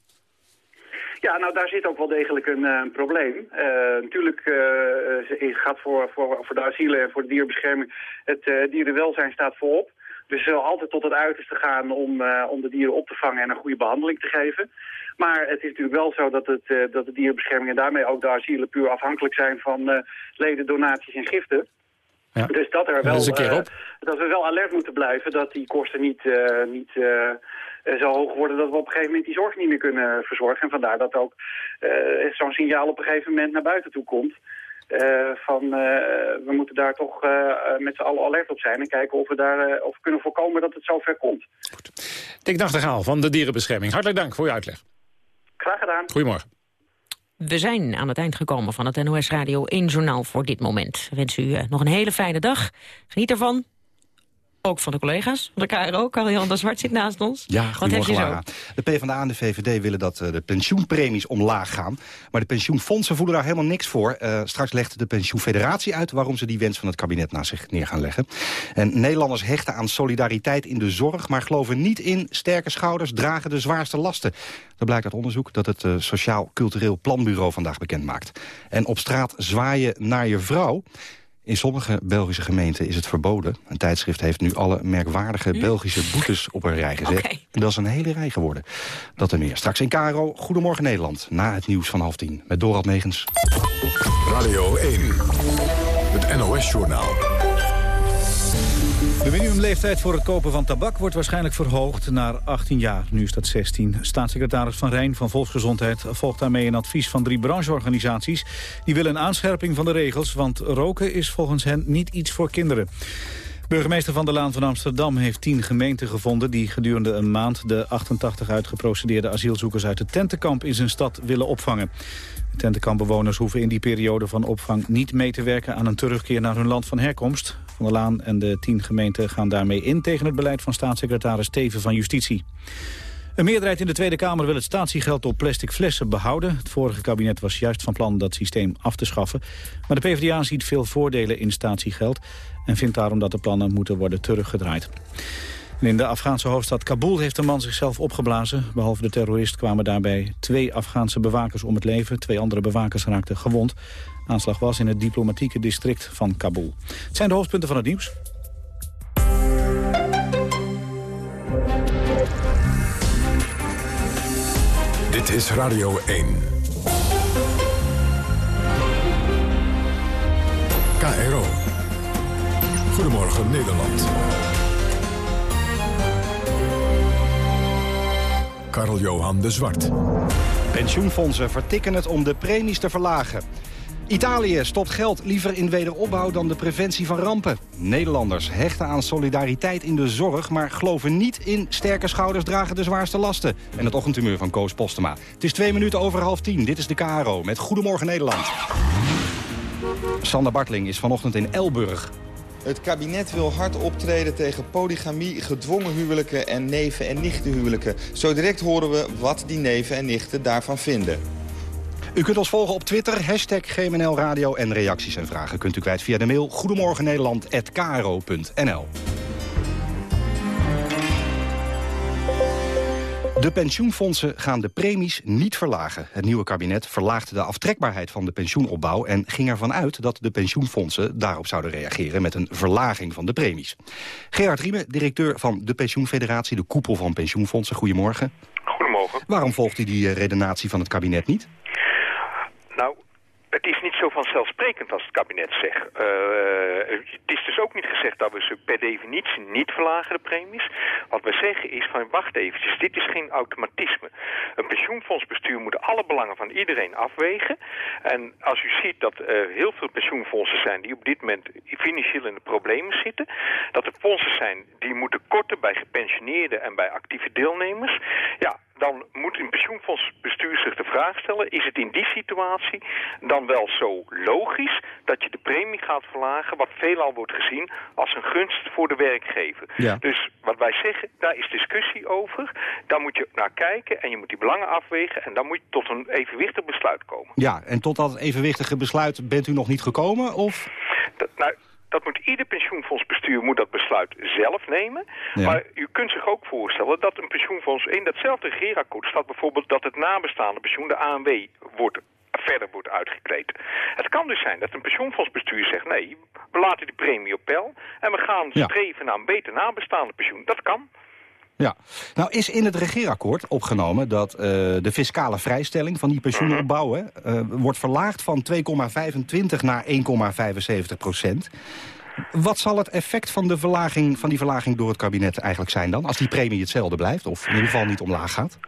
Ja, nou daar zit ook wel degelijk een uh, probleem. Uh, natuurlijk uh, gaat voor, voor, voor de asielen en voor de dierenbescherming het dierenwelzijn staat voorop. Dus zullen altijd tot het uiterste gaan om, om de dieren op te vangen en een goede behandeling te geven. Maar het is natuurlijk wel zo dat, het, dat de dierenbescherming en daarmee ook de asielen puur afhankelijk zijn van leden, donaties en giften. Dus dat, er wel, eh, dat we wel alert moeten blijven dat die kosten niet, eh, niet eh, eh, zo hoog worden dat we op een gegeven moment die zorg niet meer kunnen verzorgen. En vandaar dat ook eh, zo'n signaal op een gegeven moment naar buiten toe komt. eh, van eh, we moeten daar toch eh, eh, met z'n allen alert op zijn en kijken of we, daar, eh, of we kunnen voorkomen dat het zover komt. Dick Nachtegaal van de Dierenbescherming. Hartelijk dank voor je uitleg. Graag gedaan. Goedemorgen. We zijn aan het eind gekomen van het NOS Radio 1 Journaal voor dit moment. We wensen u eh, nog een hele fijne dag. Geniet ervan. Ook van de collega's van de KRO. Karel-Jan de Zwart zit naast ons. Ja, goedemorgen? Lara. De PvdA en de VVD willen dat eh, de pensioenpremies omlaag gaan. Maar de pensioenfondsen voelen daar helemaal niks voor. Eh, straks legt de pensioenfederatie uit waarom ze die wens van het kabinet naast zich neer gaan leggen. En Nederlanders hechten aan solidariteit in de zorg... maar geloven niet in sterke schouders dragen de zwaarste lasten. Dat blijkt uit onderzoek dat het eh, Sociaal Cultureel Planbureau vandaag bekend maakt. En op straat zwaaien naar je vrouw... In sommige Belgische gemeenten is het verboden. Een tijdschrift heeft nu alle merkwaardige Belgische boetes op een rij gezet. En dat is een hele rij geworden. Dat en meer. Straks in Caro, Goedemorgen Nederland. Na het nieuws van half tien. Met Dorald Megens. Radio 1, het NOS-journaal. De minimumleeftijd voor het kopen van tabak wordt waarschijnlijk verhoogd naar 18 jaar. Nu is dat 16. Staatssecretaris Van Rijn van Volksgezondheid volgt daarmee een advies van drie brancheorganisaties. Die willen een aanscherping van de regels, want roken is volgens hen niet iets voor kinderen. Burgemeester Van der Laan van Amsterdam heeft tien gemeenten gevonden... die gedurende een maand de 88 uitgeprocedeerde asielzoekers uit het tentenkamp in zijn stad willen opvangen. Tentenkampbewoners hoeven in die periode van opvang niet mee te werken aan een terugkeer naar hun land van herkomst. Van der Laan en de tien gemeenten gaan daarmee in tegen het beleid van staatssecretaris Teven van Justitie. Een meerderheid in de Tweede Kamer wil het statiegeld op plastic flessen behouden. Het vorige kabinet was juist van plan dat systeem af te schaffen. Maar de PvdA ziet veel voordelen in statiegeld... en vindt daarom dat de plannen moeten worden teruggedraaid. In de Afghaanse hoofdstad Kabul heeft een man zichzelf opgeblazen. Behalve de terrorist kwamen daarbij twee Afghaanse bewakers om het leven. Twee andere bewakers raakten gewond. Aanslag was in het diplomatieke district van Kabul. Het zijn de hoofdpunten van het nieuws. Dit is Radio 1. KRO. Goedemorgen Nederland. Karl-Johan de Zwart. Pensioenfondsen vertikken het om de premies te verlagen. Italië stopt geld liever in wederopbouw dan de preventie van rampen. Nederlanders hechten aan solidariteit in de zorg... maar geloven niet in sterke schouders dragen de zwaarste lasten. En het ochtendtumeur van Koos Postema. Het is twee minuten over half tien. Dit is de KRO met Goedemorgen Nederland. Sander Bartling is vanochtend in Elburg. Het kabinet wil hard optreden tegen polygamie, gedwongen huwelijken en neven- en nichtenhuwelijken. Zo direct horen we wat die neven en nichten daarvan vinden. U kunt ons volgen op Twitter, hashtag GMNL Radio... en reacties en vragen kunt u kwijt via de mail... goedemorgennederland.kro.nl De pensioenfondsen gaan de premies niet verlagen. Het nieuwe kabinet verlaagde de aftrekbaarheid van de pensioenopbouw... en ging ervan uit dat de pensioenfondsen daarop zouden reageren... met een verlaging van de premies. Gerard Riemen, directeur van de Pensioenfederatie... de koepel van pensioenfondsen. Goedemorgen. Goedemorgen. Waarom volgt u die eh, redenatie van het kabinet niet? Het is niet zo vanzelfsprekend als het kabinet zegt. Eh, het is dus ook niet gezegd dat we ze per definitie niet verlagen, de premies. Wat we zeggen is van wacht eventjes, dit is geen automatisme. Een pensioenfondsbestuur moet alle belangen van iedereen afwegen. En als u ziet dat er heel veel pensioenfondsen zijn die op dit moment financieel in de problemen zitten. Dat er fondsen zijn die moeten korten bij gepensioneerden en bij actieve deelnemers. Ja, dan moet een pensioenfondsbestuur zich de vraag stellen... is het in die situatie dan wel zo logisch dat je de premie gaat verlagen... wat veelal wordt gezien als een gunst voor de werkgever. Ja. Dus wat wij zeggen, daar is discussie over. Daar moet je naar kijken en je moet die belangen afwegen... en dan moet je tot een evenwichtig besluit komen. Ja, en tot dat evenwichtige besluit bent u nog niet gekomen? Of? Dat, nou, dat moet ieder pensioenfondsbestuur moet dat besluit zelf nemen. Ja. Maar u kunt zich ook voorstellen dat een pensioenfonds... in datzelfde regeerakkoord staat bijvoorbeeld dat het nabestaande pensioen, de ANW, wordt verder wordt uitgekleed. Het kan dus zijn dat een pensioenfondsbestuur zegt... nee, we laten die premie op peil... en we gaan Ja. streven naar een beter nabestaande pensioen. Dat kan. Ja. Nou is in het regeerakkoord opgenomen dat eh, de fiscale vrijstelling van die pensioenopbouw... hè, eh, wordt verlaagd van 2,25 naar 1,75 procent. Wat zal het effect van, de verlaging, van die verlaging door het kabinet eigenlijk zijn dan? Als die premie hetzelfde blijft of in ieder geval niet omlaag gaat?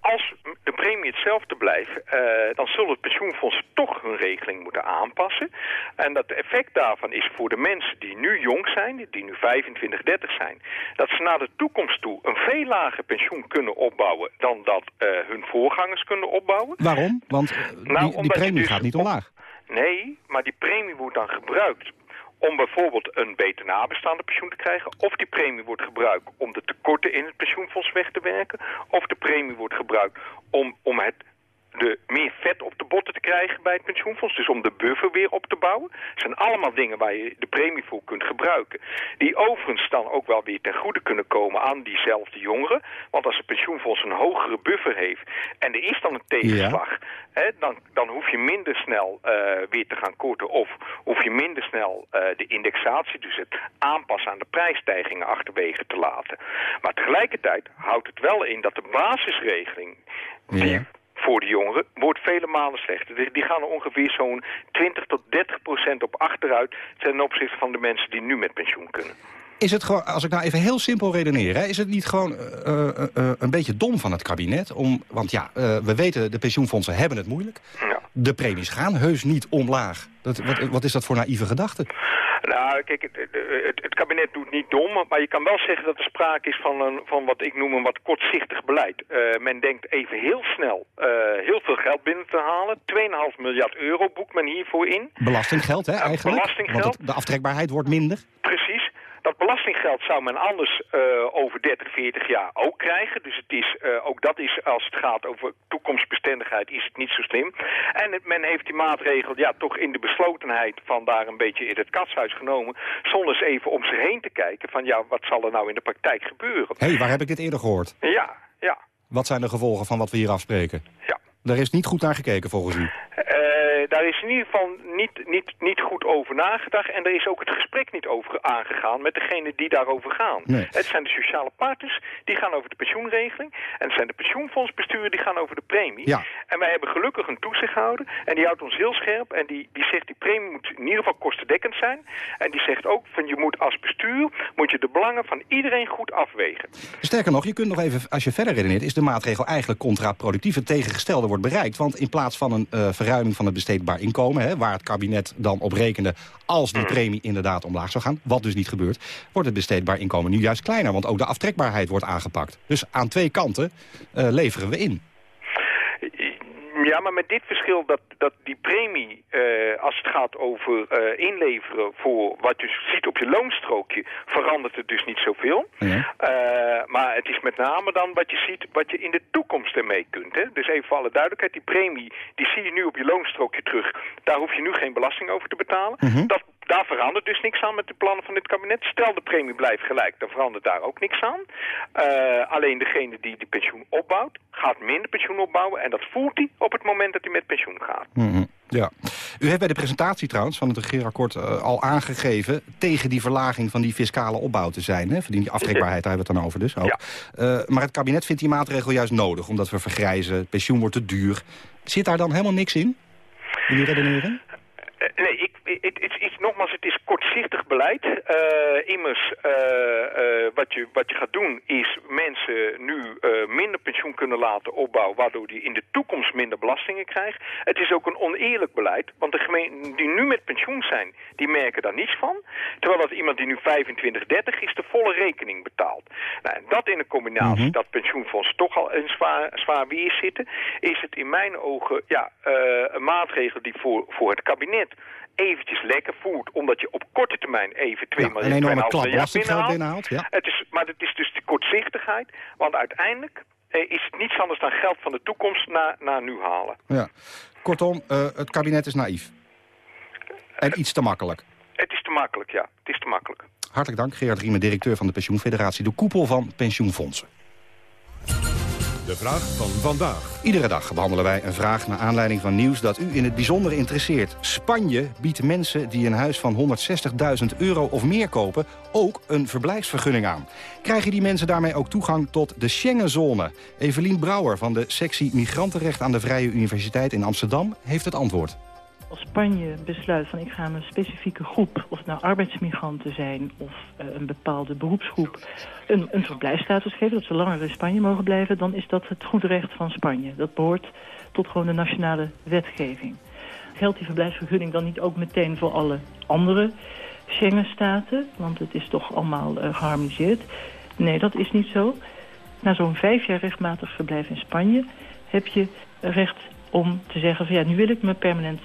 Als de premie hetzelfde blijft, eh, dan zullen het pensioenfonds toch hun regeling moeten aanpassen. En dat effect daarvan is voor de mensen die nu jong zijn, die nu 25, 30 zijn, dat ze naar de toekomst toe een veel lager pensioen kunnen opbouwen dan dat eh, hun voorgangers kunnen opbouwen. Waarom? Want eh, die, Nou, die premie dus gaat niet omlaag. Nee, maar die premie wordt dan gebruikt om bijvoorbeeld een beter nabestaande pensioen te krijgen. Of die premie wordt gebruikt om de tekorten in het pensioenfonds weg te werken. Of de premie wordt gebruikt om, om het de meer vet op de botten te krijgen bij het pensioenfonds. Dus om de buffer weer op te bouwen. Het zijn allemaal dingen waar je de premie voor kunt gebruiken. Die overigens dan ook wel weer ten goede kunnen komen aan diezelfde jongeren. Want als het pensioenfonds een hogere buffer heeft en er is dan een tegenslag... Hè, dan, dan hoef je minder snel eh, weer te gaan korten of hoef je minder snel eh, de indexatie, dus het aanpassen aan de prijsstijgingen achterwege te laten. Maar tegelijkertijd houdt het wel in dat de basisregeling Ja. Voor de jongeren wordt vele malen slechter. Die, die gaan er ongeveer zo'n 20 tot 30 procent op achteruit ten opzichte van de mensen die nu met pensioen kunnen. Is het gewoon, als ik nou even heel simpel redeneer... Hè, is het niet gewoon eh, eh, eh, een beetje dom van het kabinet? Om, want ja, we weten, de pensioenfondsen hebben het moeilijk. De premies gaan heus niet omlaag. Dat, wat, wat is dat voor naïeve gedachte? Nou, kijk, het, het, het kabinet doet niet dom, maar je kan wel zeggen dat er sprake is van, een, van wat ik noem een wat kortzichtig beleid. Eh, men denkt even heel snel eh, heel veel geld binnen te halen. 2,5 miljard euro boekt men hiervoor in. Belastinggeld, hè, eigenlijk? belastinggeld. Want het- de aftrekbaarheid wordt minder. Precies. Dat belastinggeld zou men anders eh, over 30, 40 jaar ook krijgen. Dus het is, eh, ook dat is, als het gaat over toekomstbestendigheid, is het niet zo slim. En het, men heeft die maatregel ja, toch in de beslotenheid van daar een beetje in het katshuis genomen. Zonder eens even om zich heen te kijken van ja, wat zal er nou in de praktijk gebeuren? Hé, hey, waar heb ik dit eerder gehoord? Ja, ja. Wat zijn de gevolgen van wat we hier afspreken? Ja. Daar is niet goed naar gekeken volgens u. Eh, daar is in ieder geval niet, niet, niet goed over nagedacht. En er is ook het gesprek niet over aangegaan met degene die daarover gaan. Nee. Het zijn de sociale partners, die gaan over de pensioenregeling. En het zijn de pensioenfondsbesturen, die gaan over de premie. Ja. En wij hebben gelukkig een toezichthouder. En die houdt ons heel scherp. En die, die zegt, die premie moet in ieder geval kostendekkend zijn. En die zegt ook, van je moet als bestuur, moet je de belangen van iedereen goed afwegen. Sterker nog, je kunt nog even, als je verder redeneert... is de maatregel eigenlijk contraproductief. Het tegengestelde wordt bereikt. Want in plaats van een eh, verruiming van het besteedbaar inkomen... Hè, waar het kabinet dan op rekende als die premie inderdaad omlaag zou gaan... wat dus niet gebeurt, wordt het besteedbaar inkomen nu juist kleiner. Want ook de aftrekbaarheid wordt aangepakt. Dus aan twee kanten eh, leveren we in. Ja, maar met dit verschil dat, dat die premie, eh, als het gaat over eh, inleveren voor wat je ziet op je loonstrookje, verandert het dus niet zoveel. Eh, maar het is met name dan wat je ziet, wat je in de toekomst ermee kunt. Hè? Dus even voor alle duidelijkheid, die premie, die zie je nu op je loonstrookje terug. Daar hoef je nu geen belasting over te betalen. Dat, daar verandert dus niks aan met de plannen van dit kabinet. Stel de premie blijft gelijk, dan verandert daar ook niks aan. Eh, alleen degene die die pensioen opbouwt, gaat minder pensioen opbouwen. En dat voelt hij op het moment dat hij met pensioen gaat. Mhm, Ja. U heeft bij de presentatie trouwens van het regeerakkoord eh, al aangegeven... tegen die verlaging van die fiscale opbouw te zijn. Hè? Van die aftrekbaarheid, daar hebben we het dan over dus ook. Eh, maar het kabinet vindt die maatregel juist nodig... omdat we vergrijzen, het pensioen wordt te duur. Zit daar dan helemaal niks in? In die redenering? Eh, nee, ik, het, het, is nogmaals, het is kortzichtig beleid. Eh, immers, eh, wat, je, wat je gaat doen is mensen nu minder pensioen kunnen laten opbouwen... waardoor die in de toekomst minder belastingen krijgen. Het is ook een oneerlijk beleid, want de gemeenten die nu met pensioen zijn... die merken daar niets van. Terwijl dat iemand die nu 25, 30 is, de volle rekening betaalt. Nou, en dat in een combinatie, dat pensioenfonds toch al in zwaar, zwaar weer zitten... is het in mijn ogen ja, een maatregel die voor, voor het kabinet eventjes lekker voert, omdat je op korte termijn even 2 Ja, miljard, een enorme 2,5 klap belastinggeld binnenhaalt. binnenhaalt, ja. Het is, maar het is dus de kortzichtigheid, want uiteindelijk eh, is het niets anders dan geld van de toekomst naar, naar nu halen. Ja. Kortom, eh, het kabinet is naïef. En iets te makkelijk. Het is te makkelijk, ja. Het is te makkelijk. Hartelijk dank, Gerard Riemen, directeur van de Pensioenfederatie... de koepel van pensioenfondsen. De vraag van vandaag. Iedere dag behandelen wij een vraag naar aanleiding van nieuws dat u in het bijzonder interesseert. Spanje biedt mensen die een huis van 160.000 euro of meer kopen ook een verblijfsvergunning aan. Krijgen die mensen daarmee ook toegang tot de Schengenzone? Evelien Brouwer van de sectie Migrantenrecht aan de Vrije Universiteit in Amsterdam heeft het antwoord. Als Spanje besluit van ik ga een specifieke groep, of het nou arbeidsmigranten zijn of uh, een bepaalde beroepsgroep, een, een verblijfsstatus geven, dat ze langer in Spanje mogen blijven, dan is dat het goed recht van Spanje. Dat behoort tot gewoon de nationale wetgeving. Geldt die verblijfsvergunning dan niet ook meteen voor alle andere Schengen-staten? Want het is toch allemaal uh, geharmoniseerd. Nee, dat is niet zo. Na zo'n vijf jaar rechtmatig verblijf in Spanje heb je recht om te zeggen van ja, nu wil ik me permanent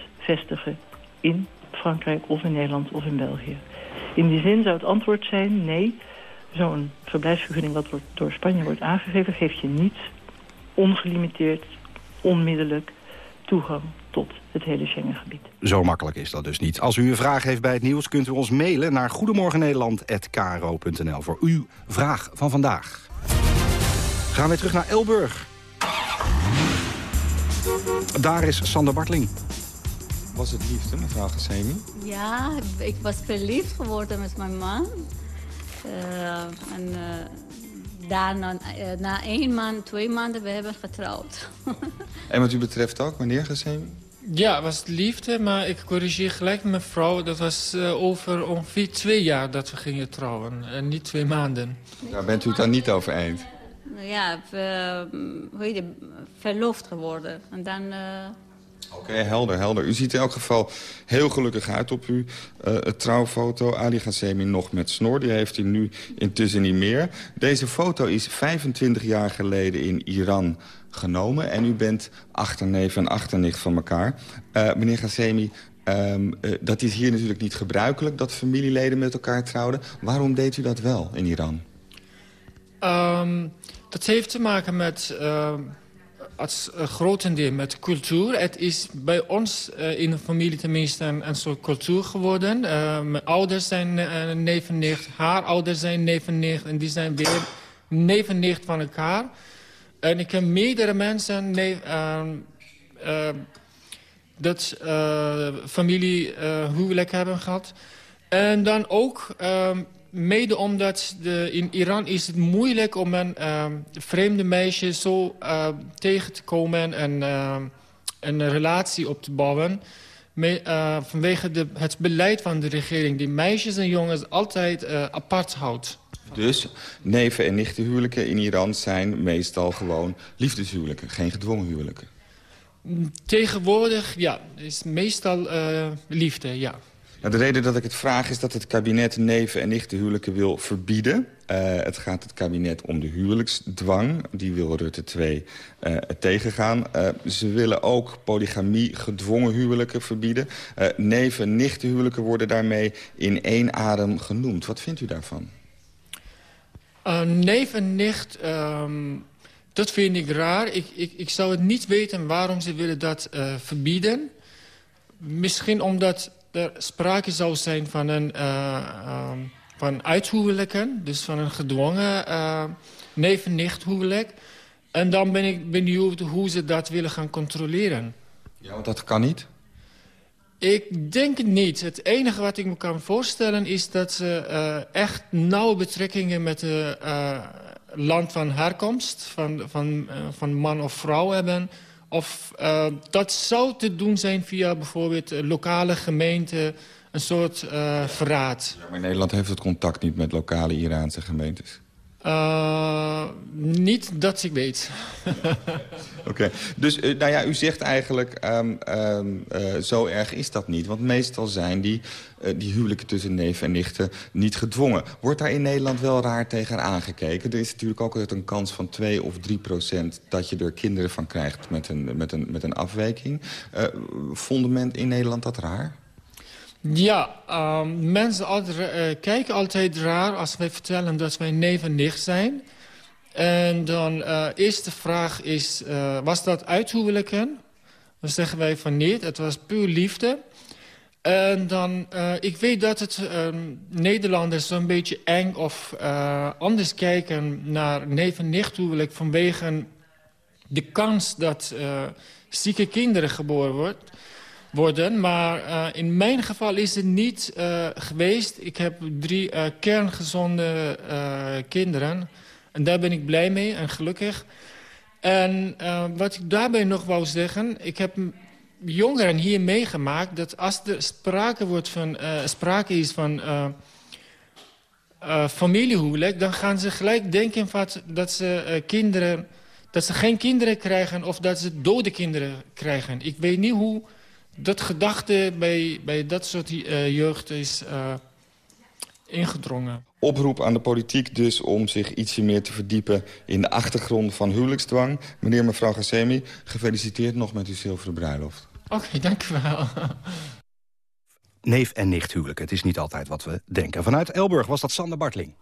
in Frankrijk of in Nederland of in België. In die zin zou het antwoord zijn nee, zo'n verblijfsvergunning wat door Spanje wordt aangegeven geeft je niet ongelimiteerd, onmiddellijk toegang tot het hele Schengengebied. Zo makkelijk is dat dus niet. Als u een vraag heeft bij het nieuws kunt u ons mailen naar goedemorgennederland.kro.nl voor uw vraag van vandaag. Gaan we terug naar Elburg. Daar is Sander Bartling. Was het liefde, mevrouw Gassemi? Ja, ik was verliefd geworden met mijn man. Uh, en uh, daarna, uh, na één maand, twee maanden, we hebben getrouwd. en wat u betreft ook, meneer Gassemi? Ja, het was liefde, maar ik corrigeer gelijk met mijn vrouw. Dat was over ongeveer twee jaar dat we gingen trouwen. En niet twee maanden. Daar bent u het dan niet over eens? Ja, we, hoe heet het, verloofd geworden. En dan... Oké, helder, helder. U ziet in elk geval heel gelukkig uit op uw uh, trouwfoto. Ali Gassemi nog met snor, die heeft u nu intussen niet meer. Deze foto is 25 jaar geleden in Iran genomen. En u bent achterneef en achternicht van elkaar. Uh, meneer Gassemi, um, uh, dat is hier natuurlijk niet gebruikelijk... dat familieleden met elkaar trouwden. Waarom deed u dat wel in Iran? Um, dat heeft te maken met... Uh, als uh, grotendeel met cultuur. Het is bij ons uh, in de familie tenminste een, soort cultuur geworden. Uh, mijn ouders zijn uh, neef en nicht, haar ouders zijn neef en nicht... en die zijn weer neef en nicht van elkaar. En ik heb meerdere mensen neef, dat familie huwelijk hebben gehad. En dan ook mede omdat de, in Iran is het moeilijk om een uh, vreemde meisje zo uh, tegen te komen en uh, een relatie op te bouwen. Me, vanwege de, het beleid van de regering die meisjes en jongens altijd apart houdt. Dus neven- en nichtenhuwelijken in Iran zijn meestal gewoon liefdeshuwelijken, geen gedwongen huwelijken? Tegenwoordig, ja, is meestal liefde, ja. Nou, de reden dat ik het vraag is dat het kabinet neven- en nichtenhuwelijken wil verbieden. Uh, het gaat het kabinet om de huwelijksdwang. Die wil Rutte 2 uh, tegengaan. Uh, ze willen ook polygamie, gedwongen huwelijken verbieden. neven- en nichtenhuwelijken worden daarmee in één adem genoemd. Wat vindt u daarvan? neef en nicht, um, dat vind ik raar. Ik, ik, ik zou het niet weten waarom ze willen dat verbieden. Misschien omdat er sprake zou zijn van een uh, um, van uithuwelijken. Dus van een gedwongen uh, neef- en nichthuwelijk. En dan ben ik benieuwd hoe ze dat willen gaan controleren. Ja, want dat kan niet? Ik denk het niet. Het enige wat ik me kan voorstellen is dat ze uh, echt nauwe betrekkingen met het land van herkomst, van, van, van man of vrouw hebben. Of uh, dat zou te doen zijn via bijvoorbeeld lokale gemeenten, een soort uh, verraad. Ja, maar Nederland heeft het contact niet met lokale Iraanse gemeentes. Uh, niet dat ik weet. Oké, dus uh, nou ja, u zegt eigenlijk, um, um, uh, zo erg is dat niet. Want meestal zijn die, die huwelijken tussen neven en nichten niet gedwongen. Wordt daar in Nederland wel raar tegen aangekeken? Er is natuurlijk ook altijd een kans van 2 of 3 procent... dat je er kinderen van krijgt met een, met een, met een afwijking. vonden men in Nederland dat raar? Ja, um, mensen altijd, uh, kijken altijd raar als wij vertellen dat wij neef en nicht zijn. En dan uh, eerste vraag is, uh, was dat uithuwelijken? Dan zeggen wij van niet, het was puur liefde. En dan, ik weet dat het Nederlanders zo'n beetje eng of anders kijken naar neef en nichthuwelijk... vanwege de kans dat zieke kinderen geboren wordt worden. Maar uh, in mijn geval is het niet uh, geweest. Ik heb drie uh, kerngezonde kinderen. En daar ben ik blij mee en gelukkig. En wat ik daarbij nog wou zeggen... ik heb jongeren hier meegemaakt... dat als er sprake, wordt van, sprake is van familiehuwelijk... dan gaan ze gelijk denken van dat ze kinderen... dat ze geen kinderen krijgen of dat ze dode kinderen krijgen. Ik weet niet hoe dat gedachte bij, bij dat soort jeugd is ingedrongen. Oproep aan de politiek dus om zich ietsje meer te verdiepen... in de achtergrond van huwelijksdwang. Meneer mevrouw Gassemi, gefeliciteerd nog met uw zilveren bruiloft. Oké, okay, dank u wel. Neef en nicht huwelijk, het is niet altijd wat we denken. Vanuit Elburg was dat Sander Bartling.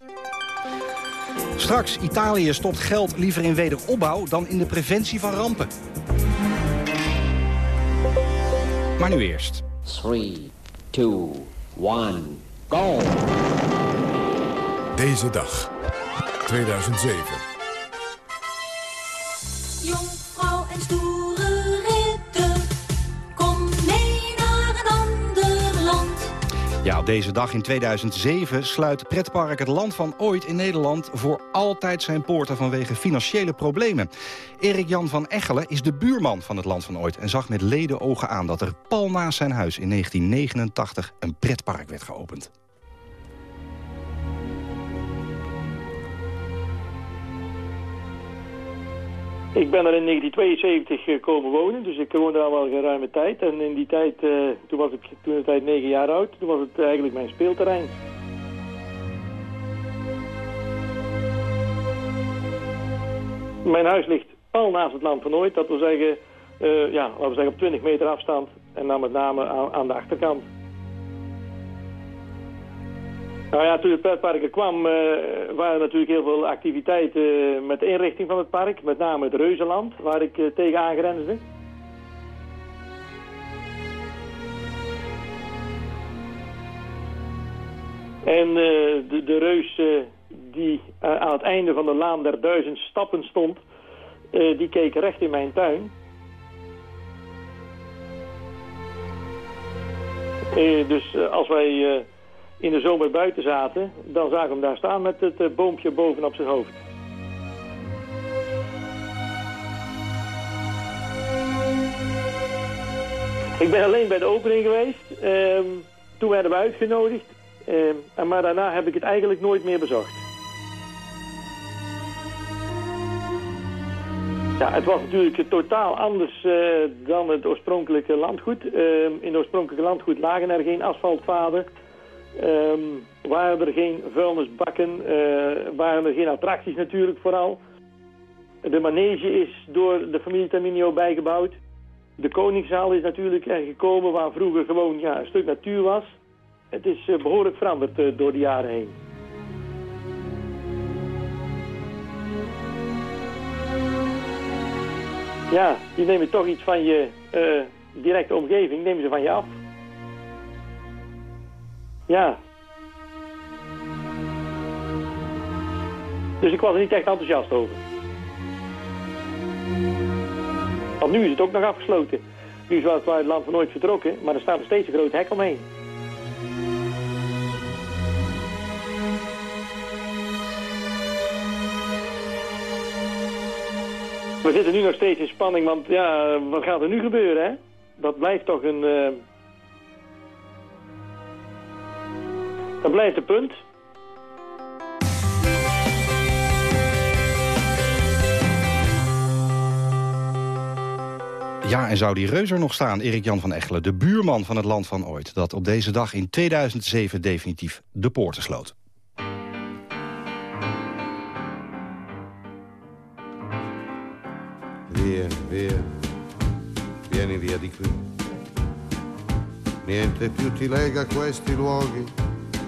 Straks, Italië stopt geld liever in wederopbouw... dan in de preventie van rampen. Maar nu eerst. 3, 2, 1, go! Deze dag, 2007. Ja, op deze dag in 2007 sluit pretpark Het Land van Ooit in Nederland... voor altijd zijn poorten vanwege financiële problemen. Erik-Jan van Echelen is de buurman van Het Land van Ooit... en zag met leden ogen aan dat er pal naast zijn huis in 1989 een pretpark werd geopend. Ik ben er in 1972 komen wonen, dus ik woonde al wel geruime tijd. En in die tijd, uh, toen was ik toen tijd negen jaar oud, toen was het eigenlijk mijn speelterrein. Mijn huis ligt pal naast het land van Ooit, dat wil zeggen, uh, ja, laten we zeggen op 20 meter afstand. En dan met name aan de achterkant. Nou ja, toen het pretpark er kwam, uh, waren natuurlijk heel veel activiteiten met de inrichting van het park. Met name het Reuzenland, waar ik uh, tegen aangrensde. En uh, de, de reus die aan het einde van de laan der duizend stappen stond, die keek recht in mijn tuin. dus als wij in de zomer buiten zaten, dan zagen we hem daar staan met het uh, boompje bovenop zijn hoofd. Ik ben alleen bij de opening geweest. Um, toen werden we uitgenodigd. Um, maar daarna heb ik het eigenlijk nooit meer bezocht. Ja, het was natuurlijk totaal anders uh, dan het oorspronkelijke landgoed. Uh, in het oorspronkelijke landgoed lagen er geen asfaltvaden. Um, waren er geen vuilnisbakken, uh, waren er geen attracties natuurlijk vooral. De manege is door de familie Terminio bijgebouwd. De Koningszaal is natuurlijk er gekomen waar vroeger gewoon ja, een stuk natuur was. Het is uh, behoorlijk veranderd uh, door de jaren heen. Ja, die nemen toch iets van je directe omgeving, nemen ze van je af. Ja. Dus ik was er niet echt enthousiast over. Want nu is het ook nog afgesloten. Nu is het het land van nooit vertrokken, maar er staat nog steeds een groot hek omheen. We zitten nu nog steeds in spanning, want ja, wat gaat er nu gebeuren, hè? Dat blijft toch een... Uh... Dat blijft het punt. Ja, en zou die reus er nog staan, Erik-Jan van Echelen... de buurman van het land van ooit... dat op deze dag in 2007 definitief de poorten sloot. Via, via, vieni via di qui. Niente più ti lega questi luoghi,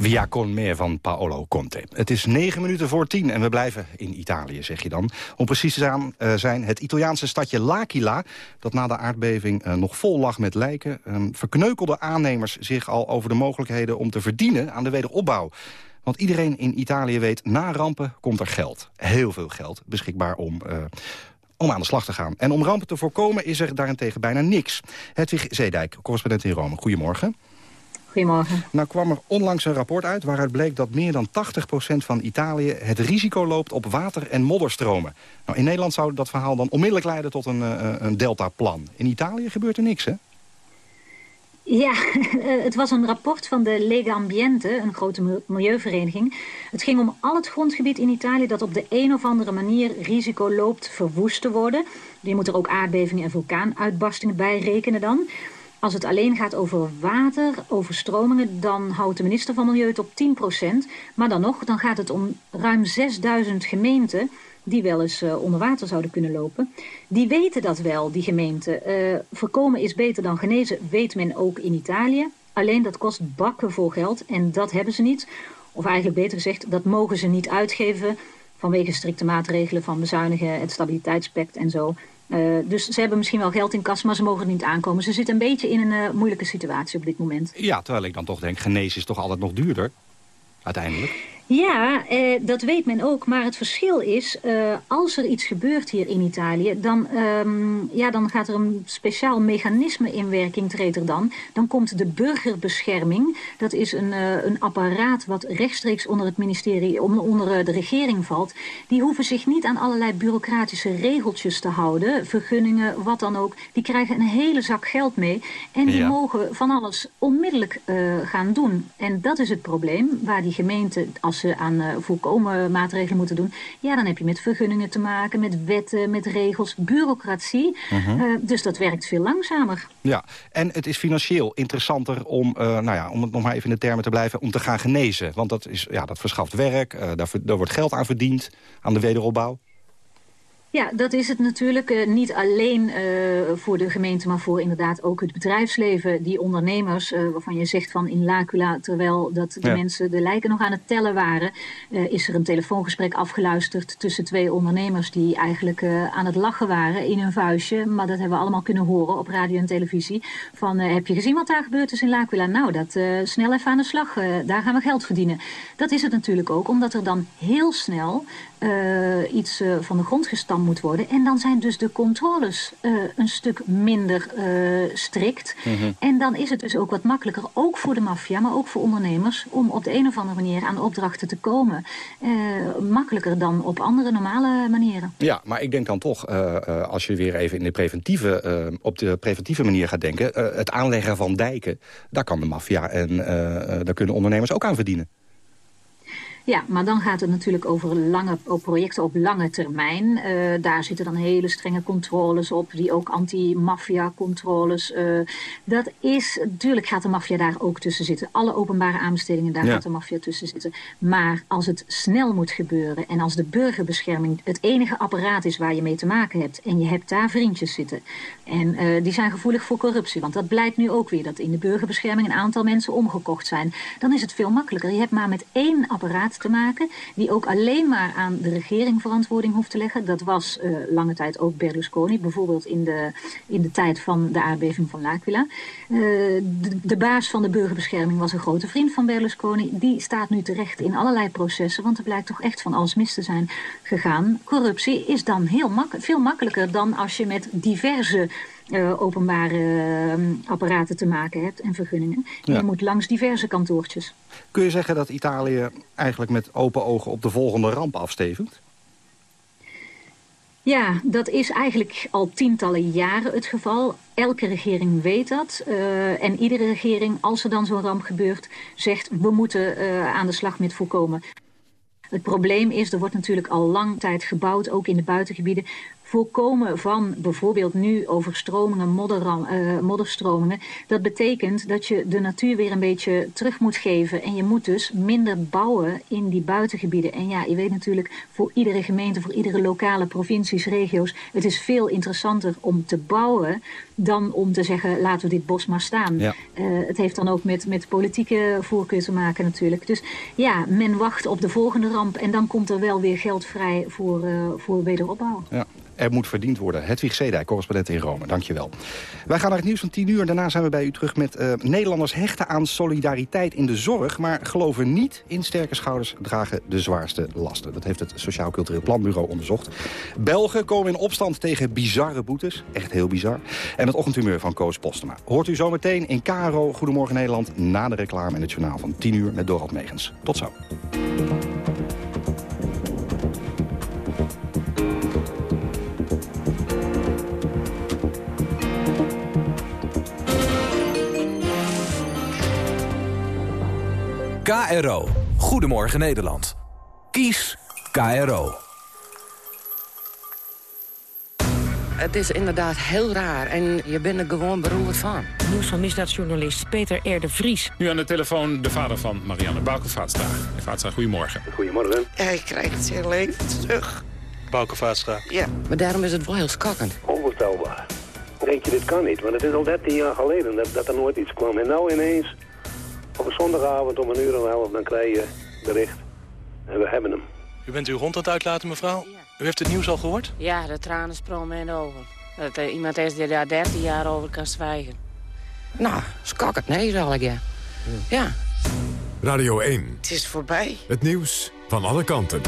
Via con van Paolo Conte. Het is negen minuten voor tien en we blijven in Italië, zeg je dan. Om precies te zijn, eh, zijn het Italiaanse stadje L'Aquila... dat na de aardbeving eh, nog vol lag met lijken... eh, verkneukelde aannemers zich al over de mogelijkheden om te verdienen aan de wederopbouw. Want iedereen in Italië weet, na rampen komt er geld. Heel veel geld beschikbaar om... eh, om aan de slag te gaan. En om rampen te voorkomen is er daarentegen bijna niks. Hedwig Zeedijk, correspondent in Rome. Goedemorgen. Goedemorgen. Nou kwam er onlangs een rapport uit waaruit bleek dat meer dan 80% van Italië het risico loopt op water- en modderstromen. Nou, in Nederland zou dat verhaal dan onmiddellijk leiden tot een, eh, een deltaplan. In Italië gebeurt er niks, hè? Ja, eh, het was een rapport van de Lega Ambiente, een grote mil- milieuvereniging. Het ging om al het grondgebied in Italië dat op de een of andere manier risico loopt verwoest te worden. Je moet er ook aardbevingen en vulkaanuitbarstingen bij rekenen dan. Als het alleen gaat over water, overstromingen, dan houdt de minister van Milieu het op 10%. Maar dan nog, dan gaat het om ruim 6000 gemeenten die wel eens eh, onder water zouden kunnen lopen. Die weten dat wel, die gemeenten. Eh, voorkomen is beter dan genezen, weet men ook in Italië. Alleen dat kost bakken voor geld en dat hebben ze niet. Of eigenlijk beter gezegd, dat mogen ze niet uitgeven vanwege strikte maatregelen van bezuinigen, het stabiliteitspact en zo. Eh, dus ze hebben misschien wel geld in kas, maar ze mogen er niet aankomen. Ze zitten een beetje in een eh, moeilijke situatie op dit moment. Ja, terwijl ik dan toch denk, genezen is toch altijd nog duurder? Uiteindelijk. Ja, eh, dat weet men ook. Maar het verschil is, eh, als er iets gebeurt hier in Italië... Dan, ehm, ja, dan gaat er een speciaal mechanisme in werking, treedt er dan. Dan komt de burgerbescherming. Dat is een, eh, een apparaat wat rechtstreeks onder het ministerie... onder eh, de regering valt. Die hoeven zich niet aan allerlei bureaucratische regeltjes te houden. Vergunningen, wat dan ook. Die krijgen een hele zak geld mee. En die Ja. mogen van alles onmiddellijk eh, gaan doen. En dat is het probleem, waar die gemeenten, als ze aan eh, voorkomen maatregelen moeten doen, ja, dan heb je met vergunningen te maken, met wetten, met regels, bureaucratie. Mhm. Eh, dus dat werkt veel langzamer. Ja, en het is financieel interessanter om, eh, nou ja, om het nog maar even in de termen te blijven, om te gaan genezen. Want dat, is, ja, dat verschaft werk, daar, daar wordt geld aan verdiend, aan de wederopbouw. Ja, dat is het natuurlijk. eh, niet alleen eh, voor de gemeente, maar voor inderdaad ook het bedrijfsleven. Die ondernemers, eh, waarvan je zegt van in Lacula, terwijl dat de Ja. mensen de lijken nog aan het tellen waren, is er een telefoongesprek afgeluisterd tussen twee ondernemers die eigenlijk aan het lachen waren in hun vuistje. Maar dat hebben we allemaal kunnen horen op radio en televisie. Van, heb je gezien wat daar gebeurd is in Lacula? Nou, dat snel even aan de slag. daar gaan we geld verdienen. Dat is het natuurlijk ook, omdat er dan heel snel eh, iets eh, van de grond gestampt moet worden. En dan zijn dus de controles eh, een stuk minder strikt. Mhm. En dan is het dus ook wat makkelijker, ook voor de maffia, maar ook voor ondernemers, om op de een of andere manier aan opdrachten te komen. Makkelijker dan op andere normale manieren. Ja, maar ik denk dan toch, als je weer even in de preventieve, op de preventieve manier gaat denken... het aanleggen van dijken, daar kan de maffia en daar kunnen ondernemers ook aan verdienen. Ja, maar dan gaat het natuurlijk over lange over projecten op lange termijn. Eh, daar zitten dan hele strenge controles op, die ook anti-maffia-controles. eh, dat is, natuurlijk gaat de maffia daar ook tussen zitten. Alle openbare aanbestedingen, daar Ja. gaat de maffia tussen zitten. Maar als het snel moet gebeuren en als de burgerbescherming het enige apparaat is waar je mee te maken hebt... en je hebt daar vriendjes zitten en eh, die zijn gevoelig voor corruptie... want dat blijkt nu ook weer dat in de burgerbescherming een aantal mensen omgekocht zijn... dan is het veel makkelijker. Je hebt maar met één apparaat te maken... die ook alleen maar aan de regering verantwoording hoeft te leggen. Dat was eh, lange tijd ook Berlusconi, bijvoorbeeld in de, in de tijd van de aardbeving van L'Aquila. Eh, de, de baas van de burgerbescherming was een grote vriend van Berlusconi. Die staat nu terecht in allerlei processen, want er blijkt toch echt van alles mis te zijn gegaan. Corruptie is dan heel mak veel makkelijker dan als je met diverse eh, openbare eh, apparaten te maken hebt en vergunningen. Ja. Je moet langs diverse kantoortjes. Kun je zeggen dat Italië eigenlijk met open ogen op de volgende ramp afstevend? Ja, dat is eigenlijk al tientallen jaren het geval. Elke regering weet dat. eh, en iedere regering, als er dan zo'n ramp gebeurt, zegt we moeten aan de slag met voorkomen. Het probleem is, er wordt natuurlijk al lang tijd gebouwd, ook in de buitengebieden. Voorkomen van bijvoorbeeld nu overstromingen, modderram, eh, modderstromingen. Dat betekent dat je de natuur weer een beetje terug moet geven. En je moet dus minder bouwen in die buitengebieden. En ja, je weet natuurlijk voor iedere gemeente, voor iedere lokale provincies, regio's. Het is veel interessanter om te bouwen dan om te zeggen laten we dit bos maar staan. Ja. Eh, het heeft dan ook met, met politieke voorkeur te maken natuurlijk. Dus ja, men wacht op de volgende ramp en dan komt er wel weer geld vrij voor, eh, voor wederopbouw. Ja. Er moet verdiend worden. Hedwig Zedijk, correspondent in Rome. Dankjewel. Wij gaan naar het nieuws van 10 uur. Daarna zijn we bij u terug met eh, Nederlanders hechten aan solidariteit in de zorg... maar geloven niet in sterke schouders dragen de zwaarste lasten. Dat heeft het Sociaal Cultureel Planbureau onderzocht. Belgen komen in opstand tegen bizarre boetes. Echt heel bizar. En het ochtendhumeur van Koos Postema. Hoort u zometeen in KRO Goedemorgen Nederland... na de reclame en het journaal van 10 uur met Dorald Megens. Tot zo. KRO. Goedemorgen Nederland. Kies KRO. Het is inderdaad heel raar en je bent er gewoon beroerd van. Nieuws van misdaadjournalist Peter R. de Vries. Nu aan de telefoon de vader van Marianne Bouke Vaatstra. Meneer Vaatstra, goedemorgen. Goedemorgen. Hij krijgt het zijn leven terug. Bouke Vaatstra. Ja, maar daarom is het wel heel schokkend. Onvoorstelbaar. Denk je, dit kan niet, want het is al 13 jaar geleden dat, dat er nooit iets kwam. En nou ineens, op een zondagavond om een uur en een half, dan krijg je bericht. En we hebben hem. U bent uw hond aan het uitlaten, mevrouw? U heeft het nieuws al gehoord? Ja, de tranen sprongen me in de ogen. Dat er iemand is die daar 13 jaar over kan zwijgen. Nou, schokkend, nee, zal ik ja. Ja, Radio 1. het is voorbij. Het nieuws van alle kanten.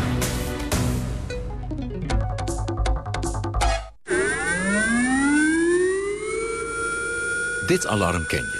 Dit alarm ken je.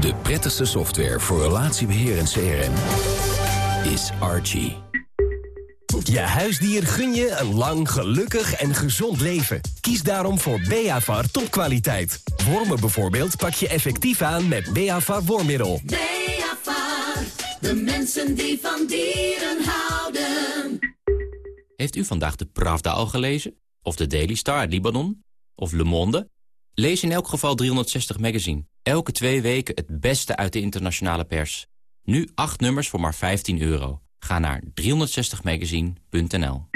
De prettigste software voor relatiebeheer en CRM is Archie. Je huisdier gun je een lang, gelukkig en gezond leven. Kies daarom voor Beavar topkwaliteit. Wormen bijvoorbeeld pak je effectief aan met Beavar wormmiddel. Beavar, de mensen die van dieren houden. Heeft u vandaag de Pravda al gelezen? Of de Daily Star uit Libanon? Of Le Monde? Lees in elk geval 360 Magazine. Elke twee weken het beste uit de internationale pers. Nu acht nummers voor maar 15 euro. Ga naar 360magazine.nl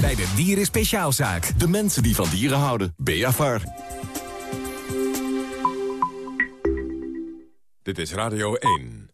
Bij de Dieren Speciaalzaak. De mensen die van dieren houden. Beavar. Dit is Radio 1.